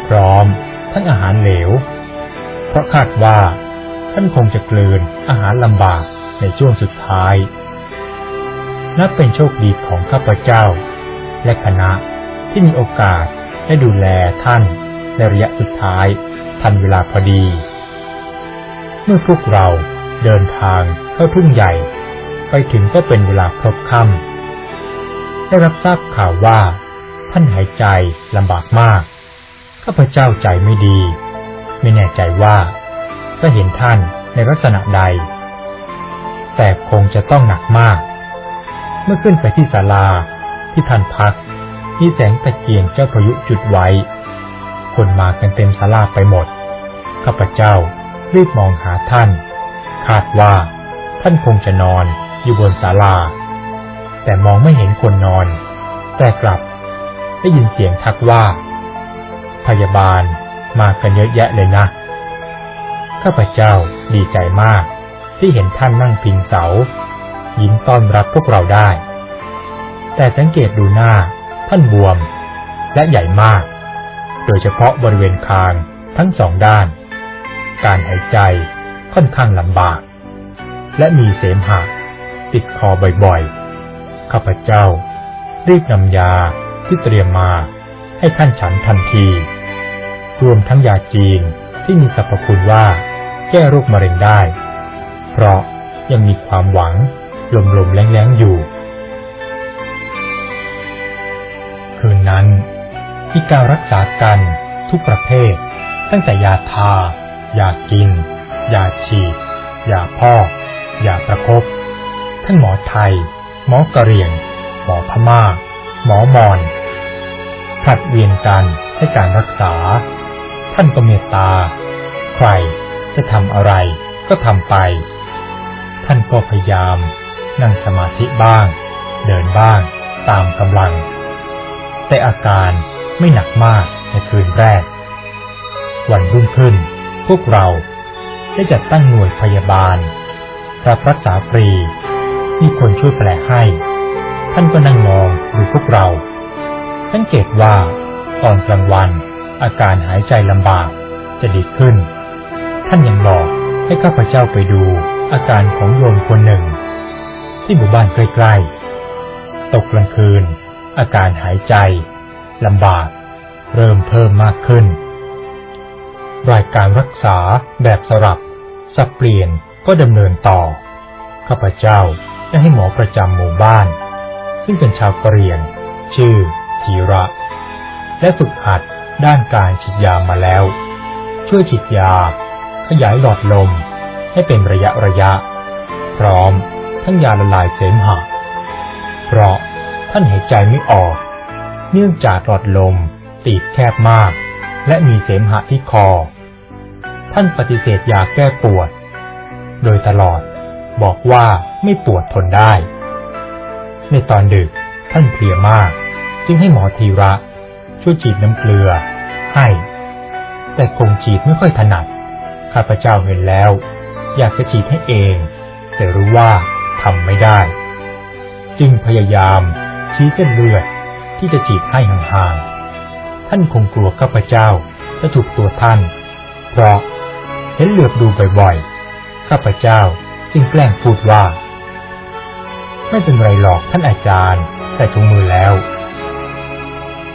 S1: พร้อมทั้งอาหารเหลว เพราะคาดว่า ท่านคงจะกลืนอาหารลำบากในช่วงสุดท้าย นับเป็นโชคดีของข้าพเจ้า และคณะที่มีโอกาสได้ดูแลท่านในระยะสุดท้ายทันเวลาพอดี เมื่อพวกเราเดินทางเข้าทุ่งใหญ่ ไปถึงก็เป็นเวลาครบค่ำได้รับทราบข่าวว่า ท่านหายใจลำบากมาก ข้าพเจ้าใจไม่ดี ไม่แน่ใจว่าจะเห็นท่านในลักษณะใด แต่คงจะต้องหนักมาก เมื่อขึ้นไปที่ศาลาที่ท่านพักมีแสงตะเกียงเจ้าพายุจุดไว้ คนมากันเต็มศาลาไปหมด ข้าพเจ้า รีบมองหาท่าน คาดว่าท่านคงจะนอนอยู่บนศาลา แต่มองไม่เห็นคนนอน แต่กลับได้ยินเสียงทักว่า พยาบาลมากันเยอะแยะเลยนะ ข้าพเจ้าดีใจมากที่เห็นท่านนั่งพิงเสา ยิ้มต้อนรับพวกเราได้ แต่สังเกตดูหน้าท่านบวมและใหญ่มาก โดยเฉพาะบริเวณคางทั้งสองด้าน การหายใจค่อนข้างลำบาก และมีเสมหะติดคอบ่อยๆ ข้าพเจ้า รีบนำยาที่เตรียมมาให้ท่านฉันทันที รวมทั้งยาจีนที่มีสรรพคุณว่าแก้โรคมะเร็งได้ เพราะยังมีความหวังลมๆแรงๆอยู่ คืนนั้นมีการรักษากันทุกประเภท ตั้งแต่ยาทา อย่ากิน อย่าฉีด อย่าพอกยาประคบทั้งหมอไทย หมอกระเรียง หมอพม่า หมอมอนผลัดเวียนกันให้การรักษา ท่านก็เมตตา ใครจะทำอะไรก็ทำไป ท่านก็พยายาม นั่งสมาธิบ้าง เดินบ้าง ตามกำลัง แต่อาการไม่หนักมากในคืนแรก วันรุ่งขึ้น พวกเราได้จัดตั้งหน่วยพยาบาล รับรักษาฟรี มีคนช่วยแปลให้ ท่านก็นั่งมองดูพวกเรา สังเกตว่าตอนกลางวันอาการหายใจลำบากจะดีขึ้น ท่านยังบอกให้ข้าพเจ้าไปดูอาการของโยมคนหนึ่ง ที่หมู่บ้านใกล้ๆ ตกกลางคืน อาการหายใจลำบาก เริ่มเพิ่มมากขึ้น รายการรักษาแบบสลับ สับเปลี่ยนก็ดำเนินต่อ ข้าพเจ้าได้ให้หมอประจำหมู่บ้าน ซึ่งเป็นชาวกะเหรี่ยง ชื่อธีระ และฝึกหัดด้านการฉีดยามาแล้ว ช่วยฉีดยา ขยายหลอดลมให้เป็นระยะระยะ พร้อมทั้งยาละลายเสมหะ เพราะท่านหายใจไม่ออก เนื่องจากหลอดลมตีบแคบมาก และมีเสมหะที่คอ ท่านปฏิเสธยาแก้ปวด โดยตลอดบอกว่าไม่ปวดทนได้ ในตอนดึกท่านเพลียมาก จึงให้หมอทีระ ช่วยฉีดน้ำเกลือ ให้ แต่คงฉีดไม่ค่อยถนัด ข้าพเจ้าเห็นแล้ว อยากจะฉีดให้เอง แต่รู้ว่าทำไม่ได้ จึงพยายามชี้เส้นเลือดที่จะฉีดให้ห่างๆ ท่านคงกลัวข้าพเจ้าจะถูกตัวท่าน เพราะเห็นเหลือบดูบ่อยๆ ข้าพเจ้าจึงแกล้งพูดว่า ไม่เป็นไรหรอกท่านอาจารย์แต่ถุงมือแล้ว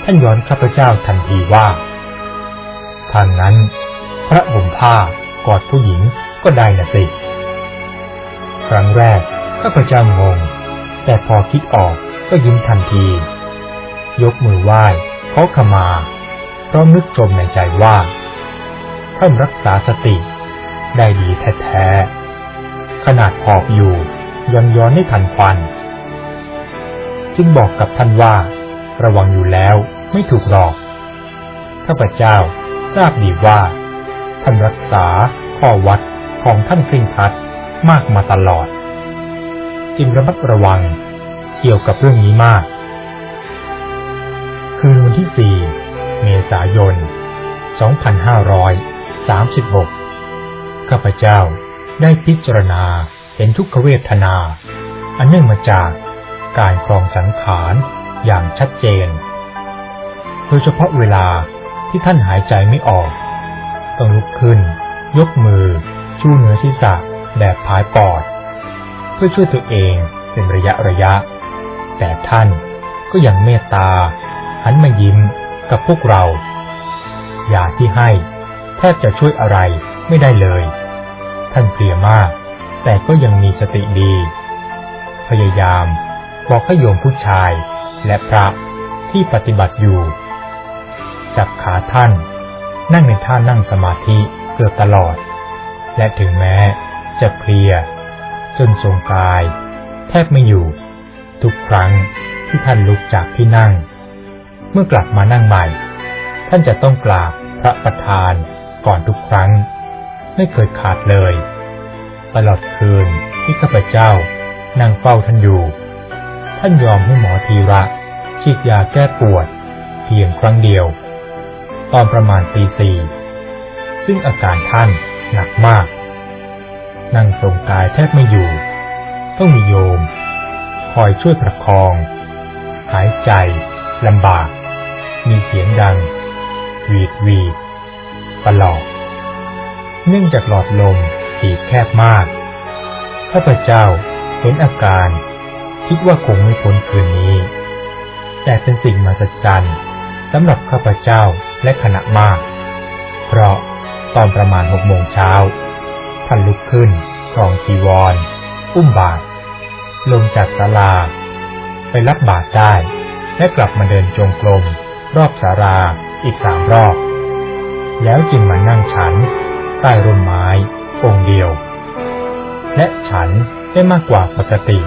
S1: ท่านย้อนข้าพเจ้าทันทีว่าทางนั้น พระห่มผ้ากอดผู้หญิงก็ได้นะสิ ครั้งแรกข้าพเจ้างง แต่พอคิดออกก็ยิ้มทันที ยกมือไหว้ อขมาเพราะนึกชมในใจว่าท่านรักษาสติได้ดีแท้ๆ ขนาดหอบอยู่ยังย้อนให้ทันควัน จึงบอกกับท่านว่า ระวังอยู่แล้วไม่ถูกหลอก ข้าพเจ้าทราบดีว่า ท่านรักษาข้อวัดของท่านคร่งครัดมากมาตลอด จึงระมัดระวังเกี่ยวกับเรื่องนี้มาก คืนวันที่ 4 เมษายน 2536 ข้าพเจ้าได้พิจารณาเห็นทุกขเวทนา อันเนื่องมาจากการครองสังขารอย่างชัดเจน โดยเฉพาะเวลาที่ท่านหายใจไม่ออก ต้องลุกขึ้น ยกมือ ชูเหนือศีรษะแบบพายปอด เพื่อช่วยตัวเองเป็นระยะระยะ แต่ท่านก็ยังเมตตา หันมายิ้มกับพวกเรา ยาที่ให้แทบจะช่วยอะไรไม่ได้เลย ท่านเพลียมาก แต่ก็ยังมีสติดี พยายามบอกให้โยมผู้ชายและพระที่ปฏิบัติอยู่ จับขาท่าน นั่งในท่านั่งสมาธิเกือบตลอด และถึงแม้จะเพลีย จนทรงกาย แทบไม่อยู่ ทุกครั้งที่ท่านลุกจากที่นั่ง เมื่อกลับมานั่งใหม่ ท่านจะต้องกราบพระประธานก่อนทุกครั้ง ไม่เคยขาดเลย ตลอดคืนที่ข้าพเจ้านั่งเฝ้าท่านอยู่ ท่านยอมให้หมอทีระฉีดยาแก้ปวด เพียงครั้งเดียว ตอนประมาณตีสี่ซึ่งอาการท่านหนักมาก นั่งทรงกายแทบไม่อยู่ ต้องมีโยม คอยช่วยประคอง หายใจลำบาก มีเสียงดังวีดวีดตลอดเนื่องจากหลอดลมตีบแคบมาก ข้าพเจ้าเห็นอาการ คิดว่าคงไม่พ้นคืนนี้ แต่เป็นสิ่งมหัศจรรย์สำหรับข้าพเจ้าและคณะมาก เพราะตอนประมาณหกโมงเช้าท่านลุกขึ้นครองจีวรอุ้มบาตรลงจากศาลา ไปรับบาตรได้ และกลับมาเดินจงกรม รอบศาลาอีกสามรอบ แล้วจึงมานั่งฉัน ใต้ร่มไม้องค์เดียว และฉันได้มากกว่าปกติ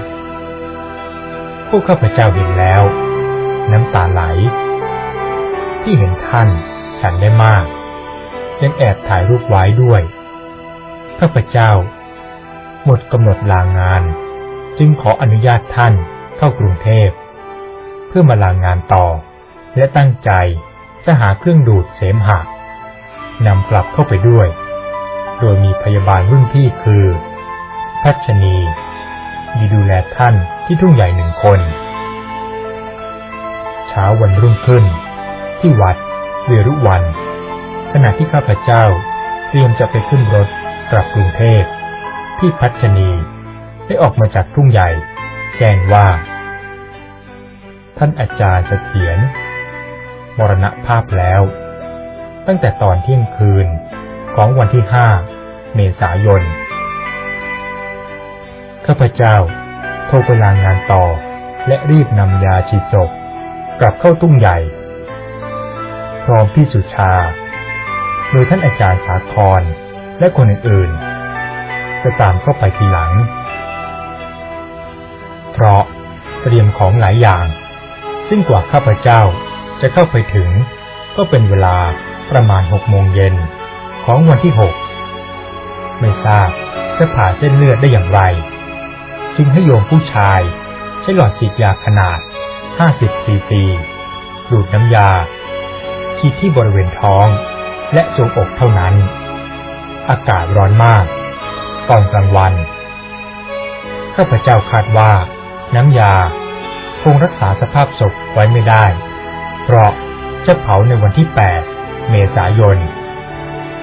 S1: พวกข้าพเจ้าเห็นแล้ว น้ำตาไหล ที่เห็นท่านฉันได้มาก ยังแอบถ่ายรูปไว้ด้วย ข้าพเจ้า หมดกำหนดลางงาน จึงขออนุญาตท่านเข้ากรุงเทพ เพื่อมาลางงานต่อ และตั้งใจจะหาเครื่องดูดเสมหะนำกลับเข้าไปด้วย โดยมีพยาบาลรุ่นพี่คือพัชนีอยู่ดูแลท่านที่ทุ่งใหญ่หนึ่งคน เช้าวันรุ่งขึ้น ที่วัดเวรุวัน ขณะที่ข้าพเจ้าเตรียมจะไปขึ้นรถกลับกรุงเทพพี่พัชนีได้ออกมาจากทุ่งใหญ่ แจ้งว่า ท่านอาจารย์เสถียร มรณภาพแล้ว ตั้งแต่ตอนเที่ยงคืนของวันที่ห้าเมษายน ข้าพเจ้าโทรไปลางงานต่อ และรีบนำยาฉีดศพกลับเข้าตุ้งใหญ่พร้อมพี่สุชา โดยท่านอาจารย์สาครและคนอื่นๆ จะตามเข้าไปทีหลัง เพราะเตรียมของหลายอย่าง ซึ่งกว่าข้าพเจ้า จะเข้าไปถึง ก็เป็นเวลาประมาณหกโมงเย็นของวันที่หกไม่ทราบจะผ่าเส้นเลือดได้อย่างไร จึงให้โยมผู้ชาย ใช้หลอดฉีดยาขนาด 50ซีซีดูดน้ำยาฉีดที่บริเวณท้อง และทรวงอกเท่านั้น อากาศร้อนมาก ตอนกลางวันข้าพเจ้าคาดว่า น้ำยาคงรักษาสภาพศพไว้ไม่ได้ เพราะจะเผาในวันที่ 8 เมษายน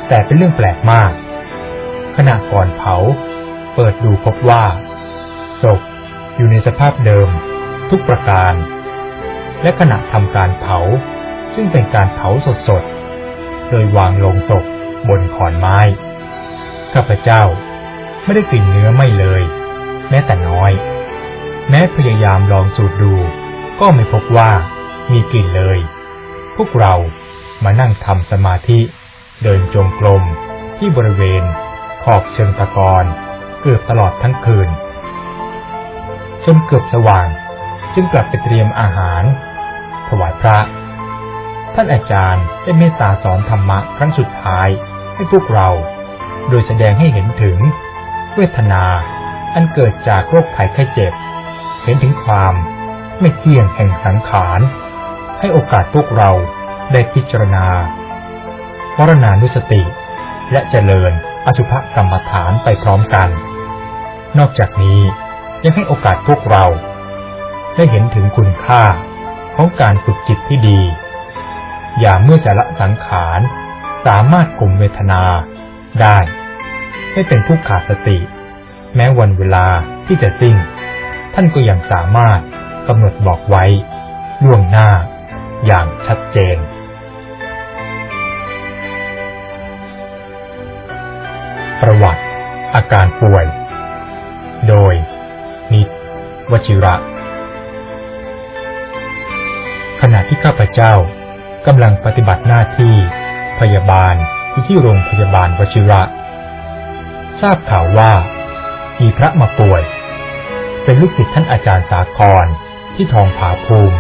S1: แต่เป็นเรื่องแปลกมาก ขณะก่อนเผา เปิดดูพบว่า ศพอยู่ในสภาพเดิม ทุกประการ และขณะทำการเผา ซึ่งเป็นการเผาสดๆ โดยวางลงศพบนขอนไม้ ข้าพเจ้าไม่ได้กลิ่นเนื้อไม่เลย แม้แต่น้อย แม้พยายามลองสูดดู ก็ไม่พบว่า มีกลิ่นเลย พวกเรามานั่งทำสมาธิ เดินจงกรมที่บริเวณ ขอบเชิงตะกอนเกือบตลอดทั้งคืน จนเกือบสว่างจึงกลับไปเตรียมอาหาร ถวายพระ ท่านอาจารย์ได้เมตตาสอนธรรมะครั้งสุดท้ายให้พวกเรา โดยแสดงให้เห็นถึง เวทนาอันเกิดจากโรคภัยไข้เจ็บ เห็นถึงความไม่เที่ยงแห่งสังขาร ให้โอกาสพวกเราได้พิจารณาวรณานุสติ และเจริญอสุภกรรมฐานไปพร้อมกัน นอกจากนี้ยังให้โอกาสพวกเรา ได้เห็นถึงคุณค่าของการฝึกจิตที่ดี อย่าเมื่อจะละสังขารสามารถกลุ่มเวทนาได้ ไม่เป็นผู้ขาดสติ แม้วันเวลาที่จะสิ้น ท่านก็ยังสามารถกำหนดบอกไว้ล่วงหน้า อย่างชัดเจน ประวัติอาการป่วย โดย นิตวชิระ ขณะที่ข้าพเจ้ากำลังปฏิบัติหน้าที่ พยาบาลที่ที่โรงพยาบาลวชิระ ทราบข่าวว่า มีพระมาป่วย เป็นลูกศิษย์ท่านอาจารย์สาครที่ทองผาภูมิ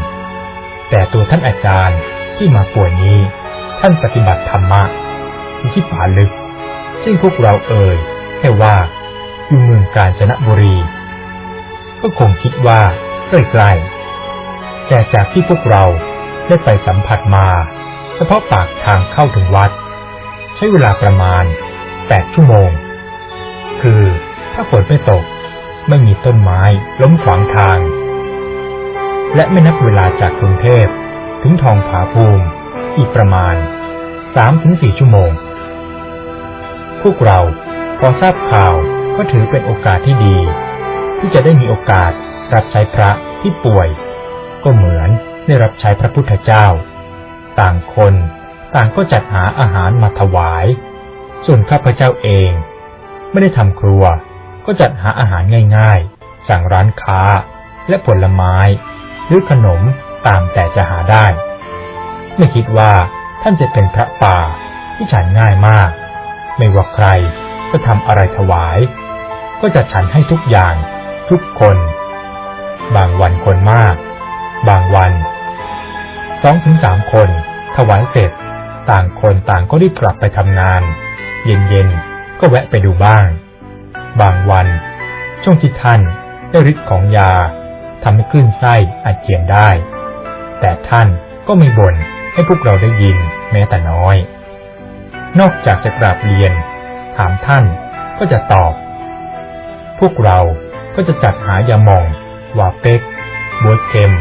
S1: แต่ตัวท่านอาจารย์ที่มาป่วยนี้ ท่านปฏิบัติธรรมะที่ป่าลึก ซึ่งพวกเราเอ่ยแค่ว่าอยู่เมืองกาญจนบุรี ก็คงคิดว่าใกล้ๆแต่จากที่พวกเราได้ไปสัมผัสมา เฉพาะปากทางเข้าถึงวัด ใช้เวลาประมาณแปดชั่วโมง คือถ้าฝนไม่ตกไม่มีต้นไม้ล้มขวางทาง และไม่นับเวลาจากกรุงเทพ ถึงทองผาภูมิ อีกประมาณสามถึงสี่ชั่วโมง พวกเราพอทราบข่าวก็ถือเป็นโอกาสที่ดี ที่จะได้มีโอกาสรับใช้พระที่ป่วย ก็เหมือนได้รับใช้พระพุทธเจ้า ต่างคนต่างก็จัดหาอาหารมาถวาย ส่วนข้าพเจ้าเอง ไม่ได้ทำครัว ก็จัดหาอาหารง่ายๆ สั่งร้านค้าและผลไม้ หรือขนมตามแต่จะหาได้ ไม่คิดว่าท่านจะเป็นพระป่าที่ฉันง่ายมาก ไม่ว่าใครจะทำอะไรถวาย ก็จะฉันให้ทุกอย่างทุกคน บางวันคนมาก บางวันสองถึงสามคน ถวายเสร็จ ต่างคนต่างก็รีบกลับไปทำงาน เย็นๆ ก็แวะไปดูบ้าง บางวัน ช่วงที่ท่านได้ฤทธิ์ของยา ทำให้คลื่นไส้อาเจียนได้ แต่ท่านก็ไม่บ่นให้พวกเราได้ยินแม้แต่น้อย นอกจากจะกราบเรียน ถามท่านก็จะตอบ พวกเราก็จะจัดหายาหม่อง วาเป็กบวยเค็ม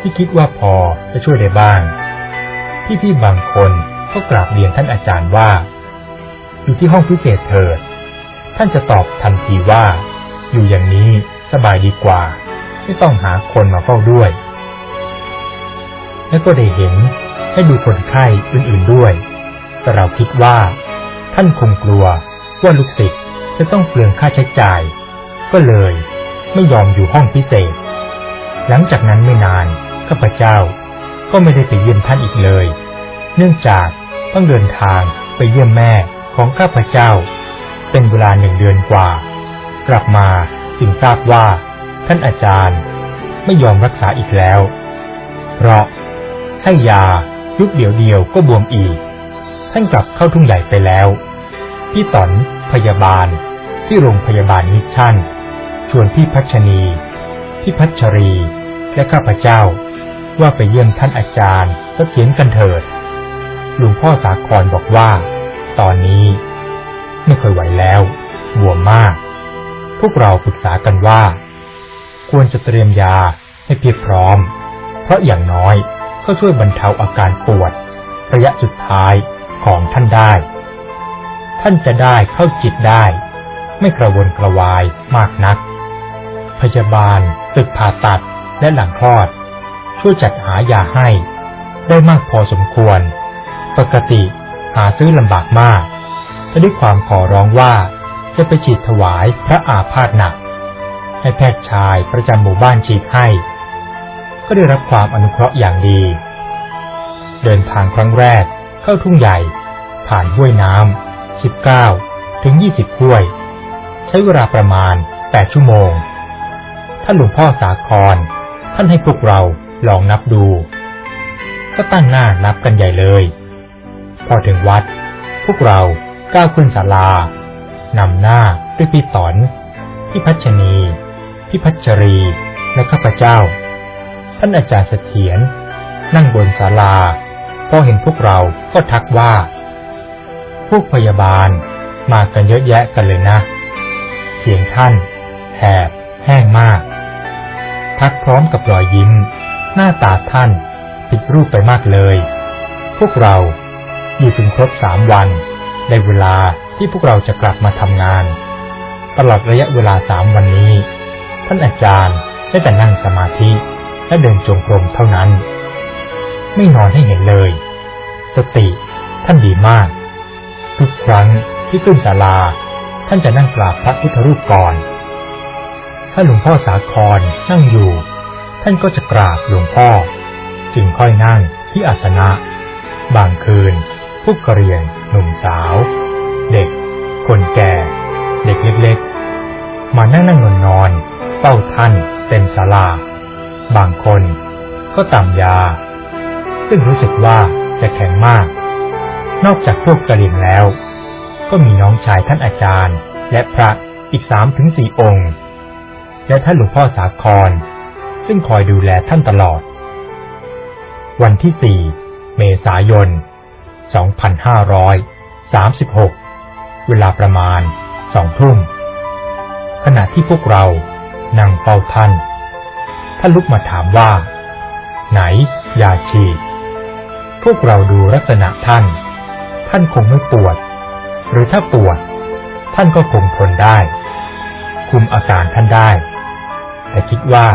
S1: ที่คิดว่าพอจะช่วยได้บ้าง พี่ๆบางคนก็กราบเรียนท่านอาจารย์ว่า อยู่ที่ห้องพิเศษเถิด ท่านจะตอบทันทีว่า อยู่อย่างนี้สบายดีกว่า ไม่ต้องหาคนมาเฝ้าด้วย และก็ได้เห็นให้ดูคนไข้อื่นๆด้วย แต่เราคิดว่า ท่านคงกลัวว่าลูกศิษย์จะต้องเปลืองค่าใช้จ่าย ก็เลยไม่ยอมอยู่ห้องพิเศษ หลังจากนั้นไม่นานข้าพเจ้าก็ไม่ได้ไปเยี่ยมท่านอีกเลย เนื่องจากต้องเดินทางไปเยี่ยมแม่ของข้าพเจ้า เป็นเวลาหนึ่งเดือนกว่า กลับมาจึงทราบว่า ท่านอาจารย์ไม่ยอมรักษาอีกแล้ว เพราะให้ยายุบเดี๋ยวเดียวก็บวมอีก ท่านกลับเข้าทุ่งใหญ่ไปแล้ว พี่ต๋อนพยาบาลที่โรงพยาบาลมิชชั่น ชวนพี่พัชนีพี่พัชรี และข้าพเจ้า ว่าไปเยี่ยมท่านอาจารย์ก็เสถียรกันเถิดหลวงพ่อสาครบอกว่า ตอนนี้ ไม่เคยไหวแล้วบวมมาก พวกเราปรึกษากันว่า ควรจะเตรียมยาให้เพียบพร้อม เพราะอย่างน้อยก็ช่วยบรรเทาอาการปวด ระยะสุดท้ายของท่านได้ ท่านจะได้เข้าจิตได้ ไม่กระวนกระวายมากนัก พยาบาล ตึกผ่าตัดและหลังคลอด ช่วยจัดหายาให้ ได้มากพอสมควร ปกติหาซื้อลำบากมากและด้วยความขอร้องว่าจะไปฉีดถวายพระอาพาธหนัก ให้แพทย์ชายประจำหมู่บ้านฉีดให้ ก็ได้รับความอนุเคราะห์อย่างดี เดินทางครั้งแรกเข้าทุ่งใหญ่ ผ่านห้วยน้ำ19 ถึง 20 ห้วย ใช้เวลาประมาณ 8 ชั่วโมง ท่านหลวงพ่อสาคร ท่านให้พวกเราลองนับดู ก็ตั้งหน้านับกันใหญ่เลย พอถึงวัด พวกเราก้าวขึ้นศาลานำหน้าด้วยพี่ตอนพี่พัชนี พี่พัชรีและข้าพเจ้า ท่านอาจารย์เสถียรนั่งบนศาลา พอเห็นพวกเราก็ทักว่า พวกพยาบาลมากันเยอะแยะกันเลยนะ เสียงท่านแหบแห้งมาก ทักพร้อมกับรอยยิ้ม หน้าตาท่านผิดรูปไปมากเลย พวกเราอยู่ถึงครบสามวัน ในเวลาที่พวกเราจะกลับมาทำงาน ตลอดระยะเวลาสามวันนี้ ท่านอาจารย์ได้แต่นั่งสมาธิและเดินจงกรมเท่านั้น ไม่นอนให้เห็นเลย สติท่านดีมาก ทุกครั้งที่ขึ้นศาลา ท่านจะนั่งกราบพระพุทธรูปก่อน ถ้าหลวงพ่อสาครนั่งอยู่ ท่านก็จะกราบหลวงพ่อ จึงค่อยนั่งที่อาสนะ บางคืน พวกกระเรียนหนุ่มสาว เด็ก คนแก่ เด็กเล็กๆ มานั่งนั่งนอนนอน เฝ้าท่านเต็มศาลา บางคนก็ตามยา ซึ่งรู้สึกว่าจะแข็งมาก นอกจากพวกกระเรียนแล้ว ก็มีน้องชายท่านอาจารย์ และพระอีกสามถึงสี่องค์ และท่านหลวงพ่อสาคร ซึ่งคอยดูแลท่านตลอด วันที่สี่เมษายน 2536 เวลาประมาณสองทุ่มขณะที่พวกเรา นั่งเฝ้าท่าน ท่านลุกมาถามว่า ไหน ยาฉีดพวกเราดูลักษณะท่าน ท่านคงไม่ปวด หรือถ้าปวด ท่านก็คงทนได้ คุมอาการท่านได้ แต่คิดว่า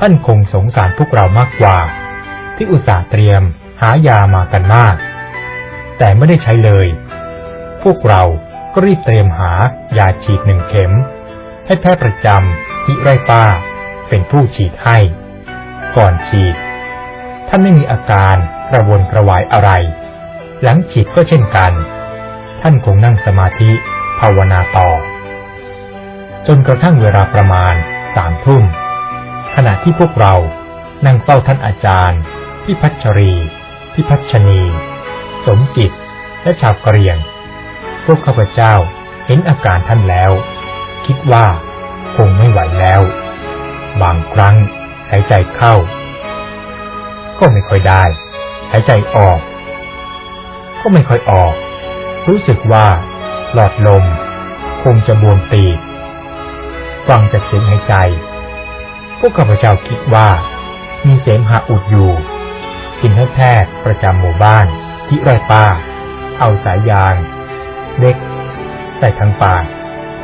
S1: ท่านคงสงสารพวกเรามากกว่า ที่อุตส่าห์เตรียมหายามากันมาก แต่ไม่ได้ใช้เลย พวกเราก็รีบเตรียมหายาฉีดหนึ่งเข็ม ให้แพทย์ประจำ ที่ไร่ป้าเป็นผู้ฉีดให้ ก่อนฉีด ท่านไม่มีอาการกระวนกระวายอะไร หลังฉีดก็เช่นกัน ท่านคงนั่งสมาธิภาวนาต่อ จนกระทั่งเวลาประมาณสามทุ่ม ขณะที่พวกเรานั่งเฝ้าท่านอาจารย์พี่พัชรีพี่พัชนี สมจิต และชาวกะเรียง พวกข้าพเจ้าเห็นอาการท่านแล้ว คิดว่า คงไม่ไหวแล้ว บางครั้งหายใจเข้า ก็ไม่ค่อยได้ หายใจออก ก็ไม่ค่อยออก รู้สึกว่าหลอดลม คงจะบวมตีบฟังจากเสียงหายใจ พวกข้าพเจ้าคิดว่า มีเสมหะอุดอยู่ จึงให้แพทย์ประจำหมู่บ้านที่ไร่ป้า เอาสายยางเล็กใส่ทางปาก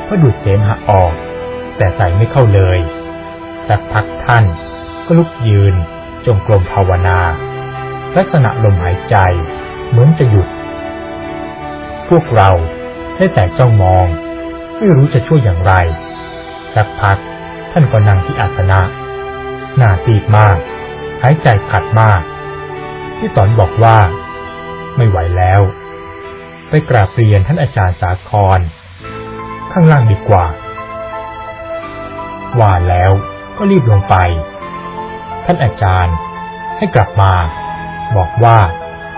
S1: ก็ดูดเสมหะออก แต่ใส่ไม่เข้าเลย สักพักท่านก็ลุกยืนจงกรมภาวนา ลักษณะลมหายใจเหมือนจะหยุด พวกเราได้แต่จ้องมอง ไม่รู้จะช่วยอย่างไร สักพักท่านก็นั่งที่อาสนะหน้าตีบมาก หายใจขัดมาก ที่ตอนบอกว่า ไม่ไหวแล้ว ไปกราบเรียนท่านอาจารย์สาคร ข้างล่างดีกว่า ว่าแล้วก็รีบลงไป ท่านอาจารย์ให้กลับมา บอกว่า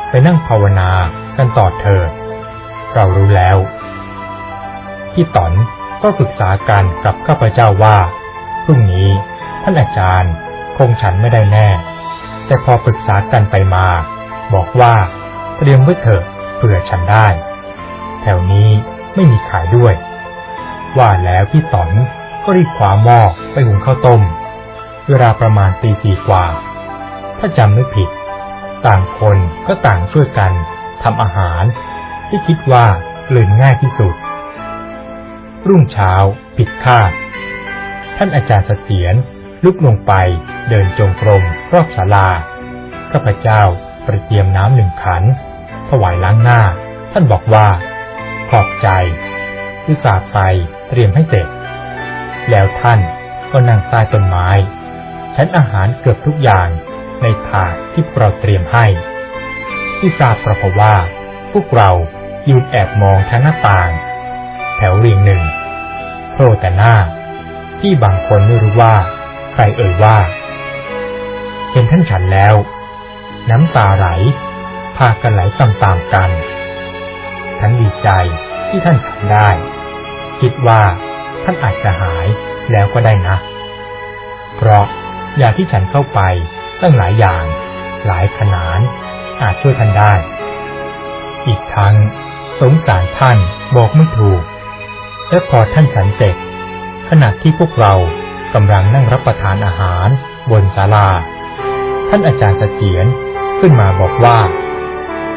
S1: ไปนั่งภาวนากันต่อเถิด เรารู้แล้วพี่ต๋อนก็ปรึกษากันกับข้าพเจ้าว่า พรุ่งนี้ท่านอาจารย์คงฉันไม่ได้แน่ แต่พอปรึกษากันไปมา บอกว่าเตรียมไว้เถอะเผื่อฉันได้ แถวนี้ไม่มีขายด้วย ว่าแล้วพี่ต๋อน ก็รีบคว้าหม้อไปหุงข้าวต้ม เวลาประมาณตีสี่กว่า ถ้าจำไม่ผิด ต่างคนก็ต่างช่วยกันทำอาหาร ที่คิดว่าเลืนง่ายที่สุด รุ่งเช้าผิดคาด ท่านอาจารย์เสถียรลุกลงไปเดินจงกรมรอบศาลาข้าพเจ้าประเตรียมน้ำหนึ่งขัน ถวายล้างหน้า ท่านบอกว่า ขอบใจอุตส่าห์ไปเตรียมให้เสร็จ แล้วท่านก็นั่งใต้ต้นไม้ ฉันอาหารเกือบทุกอย่างในถาดที่เราเตรียมให้ ที่ทราบเพราะว่า พวกเรายืนแอบมองทางหน้าต่าง แถวเรียงหนึ่งโผล่แต่หน้า ที่บางคนไม่รู้ว่า ใครเอ่ยว่า เห็นท่านฉันแล้ว น้ำตาไหล พากันไหลตามๆกัน ทั้งดีใจที่ท่านฉันได้ คิดว่า ท่านอาจจะหายแล้วก็ได้นะ เพราะยาที่ฉันเข้าไปตั้งหลายอย่าง หลายขนานอาจช่วยท่านได้ อีกทั้งสงสารท่านบอกไม่ถูก และพอท่านฉันเสร็จขณะที่พวกเรากำลังนั่งรับประทานอาหารบนศาลา ท่านอาจารย์เสถียรขึ้นมาบอกว่า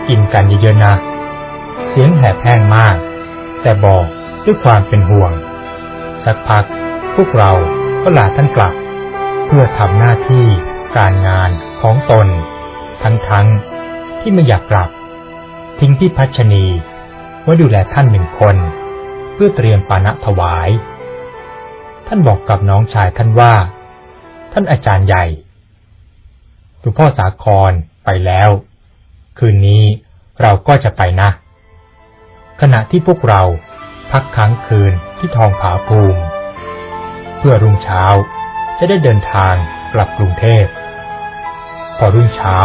S1: กินกันเยอะๆนะ เสียงแหบแห้งมาก แต่บอกด้วยความเป็นห่วง สักพัก พวกเราก็ลาท่านกลับ เพื่อทำหน้าที่การงานของตน ทั้งๆทที่ไม่อยากกลับ ทิ้งที่พัชนีไว้ดูแลท่านหนึ่งคน เพื่อเตรียมปานะถวาย ท่านบอกกับน้องชายท่านว่า ท่านอาจารย์ใหญ่หลวงพ่อสาครไปแล้ว คืนนี้เราก็จะไปนะ ขณะที่พวกเรา พักค้างคืนที่ทองผาภูมิ เพื่อรุ่งเช้าจะได้เดินทางกลับกรุงเทพ พอรุ่งเช้า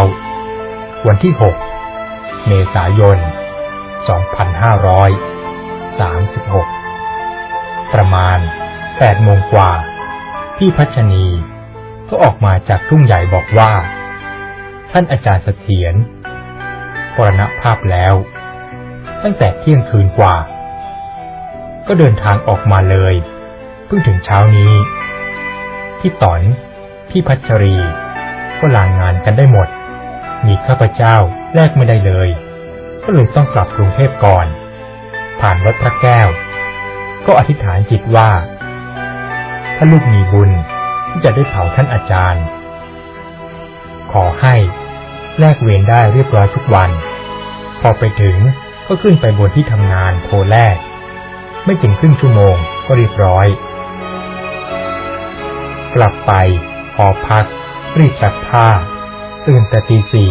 S1: วันที่ 6 เมษายน 2536 ประมาณ8โมงกว่า พี่พัชนีก็ออกมาจากทุ่งใหญ่บอกว่า ท่านอาจารย์เสถียรปรณภาพแล้ว ตั้งแต่เที่ยงคืนกว่า ก็เดินทางออกมาเลย เพิ่งถึงเช้านี้ พี่ต๋อนพี่พัชรี ก็ลางงานกันได้หมด มีข้าพเจ้าแลกไม่ได้เลย ก็เลยต้องกลับกรุงเทพก่อน ผ่านวัดพระแก้ว ก็อธิษฐานจิตว่า ถ้าลูกมีบุญที่จะได้เผาท่านอาจารย์ ขอให้แลกเวรได้เรียบร้อยทุกวัน พอไปถึงก็ขึ้นไปบนที่ทำงานโทรแรก ไม่ถึงครึ่งชั่วโมงก็เรียบร้อย กลับไปหอพัก รีบซักผ้า ตื่นแต่ตีสี่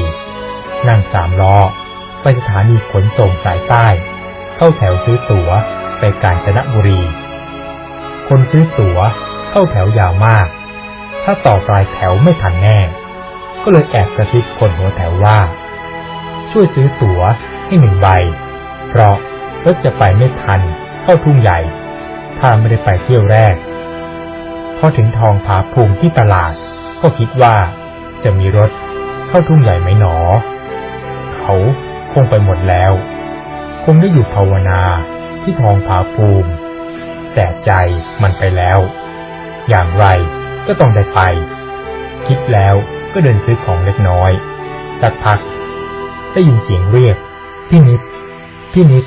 S1: นั่งสามล้อ ไปสถานีขนส่งสายใต้ เข้าแถวซื้อตั๋วไปกาญจนบุรี คนซื้อตั๋วเข้าแถวยาวมาก ถ้าต่อปลายแถวไม่ทันแน่ ก็เลยแอบกระซิบคนหัวแถวว่า ช่วยซื้อตั๋วให้หนึ่งใบ เพราะรถจะไปไม่ทัน เข้าทุ่งใหญ่ ถ้าไม่ได้ไปเที่ยวแรก พอถึงทองผาภูมิที่ตลาด ก็คิดว่าจะมีรถเข้าทุ่งใหญ่ไหมหนอ เขาคงไปหมดแล้ว คงได้อยู่ภาวนาที่ทองผาภูมิ แต่ใจมันไปแล้ว อย่างไรก็ต้องได้ไป คิดแล้วก็เดินซื้อของเล็กน้อย สักพัก ได้ยินเสียงเรียก พี่นิด พี่นิด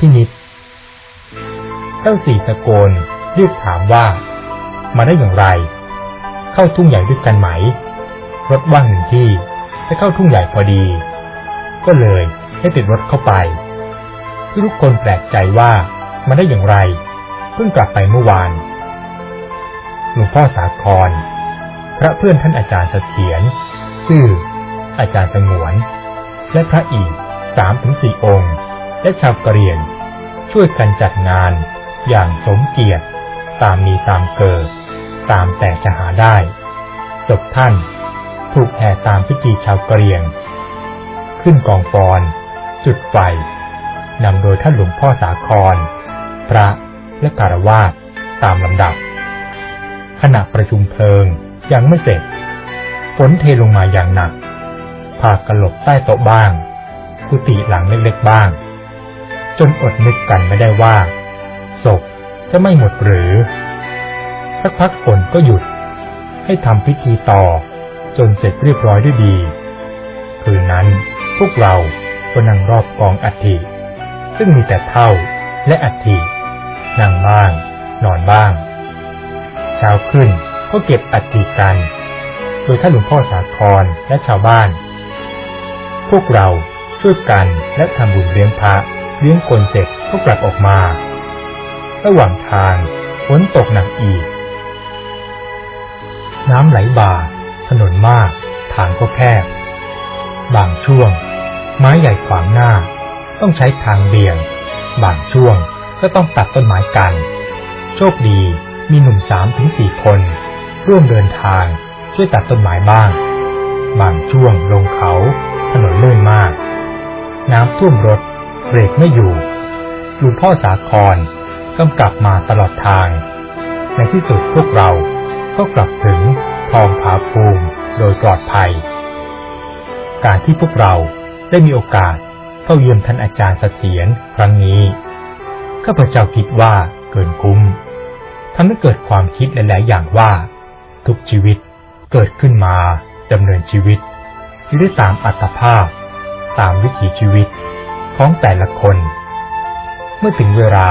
S1: พี่นิด เจ้าสี่ตะโกนเรียกถามว่า มาได้อย่างไร เข้าทุ่งใหญ่ด้วยกันไหม รถว่างหนึ่งที่จะเข้าทุ่งใหญ่พอดี ก็เลยให้ติดรถเข้าไปทุกคนแปลกใจว่ามาได้อย่างไร เพิ่งกลับไปเมื่อวานหลวงพ่อสาคร พระเพื่อนท่านอาจารย์เสถียรชื่อ อาจารย์สงวน และพระอีกสามถึงสี่องค์ และชาวกะเหรี่ยงช่วยกันจัดงาน อย่างสมเกียรติตามมีตามเกิด ตามแต่จะหาได้ศพท่านถูกแห่ตามพิธีชาวกะเหรี่ยง ขึ้นกองฟอน จุดไฟนำโดยท่านหลวงพ่อสาคร พระและคารวาสตามลำดับ ขณะประชุมเพลิงยังไม่เสร็จฝนเทลงมาอย่างหนักพากระหลบใต้โต๊ะบ้างกุฏิหลังเล็กๆบ้าง จนอดนึกกันไม่ได้ว่า ศพจะไม่หมดหรือ สักพักฝนก็หยุด ให้ทำพิธีต่อจนเสร็จเรียบร้อยด้วยดี คืนนั้นพวกเราก็นั่งรอบกองอัฐิซึ่งมีแต่เท่าและอัฐินั่งบ้าง นอนบ้างเช้าขึ้นก็เก็บอัฐิกัน โดยท่านหลวงพ่อสาครและชาวบ้าน พวกเราช่วยกันและทำบุญเลี้ยงพระเลี้ยงคนเสร็จก็กลับออกมา ระหว่างทางฝนตกหนักอีก น้ำไหลบ่า ถนนมาก ทางก็แคบ บางช่วง ไม้ใหญ่ขวางหน้า ต้องใช้ทางเบี่ยง บางช่วงก็ต้องตัดต้นไม้กัน โชคดีมีหนุ่มสามถึงสี่คน ร่วมเดินทางช่วยตัดต้นไม้บ้าง บางช่วงลงเขา ถนนลื่นมาก น้ำท่วมรถเบรกไม่อยู่หลวงพ่อสาคร กำกับมาตลอดทาง ในที่สุดพวกเราก็กลับถึงทองผาภูมิโดยปลอดภัย การที่พวกเราได้มีโอกาสเข้าเยี่ยมท่านอาจารย์เสถียรครั้งนี้ ข้าพเจ้าคิดว่าเกินคุ้มทำให้เกิดความคิดหลาย ๆ อย่างว่า ทุกชีวิตเกิดขึ้นมาดำเนินชีวิตที่ได้ตามอัตภาพ ตามวิถีชีวิตของแต่ละคน เมื่อถึงเวลา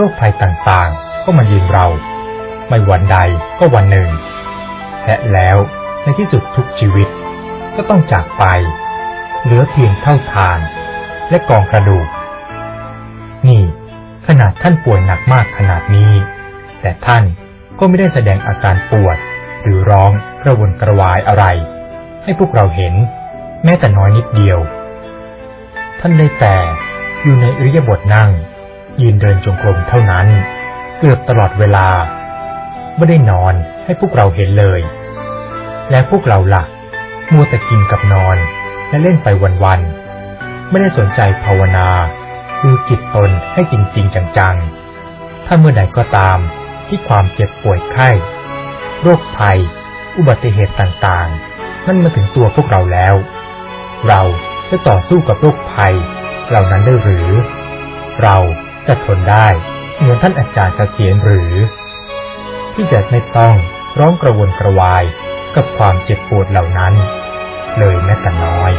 S1: รคภัยต่างๆ ก็มายืนเรา ไม่วันใดก็วันหนึ่ง และแล้วในที่สุดทุกชีวิตก็ต้องจากไป เหลือเพียงเท่าทาน และกองกระดูก นี่ ขนาดท่านป่วยหนักมากขนาดนี้ แต่ท่านก็ไม่ได้แสดงอาการปวด หรือร้องกระวนกระวายอะไร ให้พวกเราเห็น แม้แต่น้อยนิดเดียว ท่านได้แต่อยู่ในอริยบทนั่ง ยืนเดินจงกรมเท่านั้น เกือบตลอดเวลา ไม่ได้นอนให้พวกเราเห็นเลย และพวกเราละ่ะ มัวแต่กินกับนอนและเล่นไปวันๆไม่ได้สนใจภาวนา ดูจิตตนให้จริง ๆ จังๆ ถ้าเมื่อใดก็ตามที่ความเจ็บป่วยไข้ โรคภัย อุบัติเหตุต่างๆ นั่นมาถึงตัวพวกเราแล้ว เราจะต่อสู้กับโรคภัยเหล่านั้นได้หรือ เรา จะทนได้เหมือนท่านอาจารย์เกียนหรือ ที่จะไม่ต้องร้องกระวนกระวายกับความเจ็บปวดเหล่านั้น เลยแม้แต่น้อย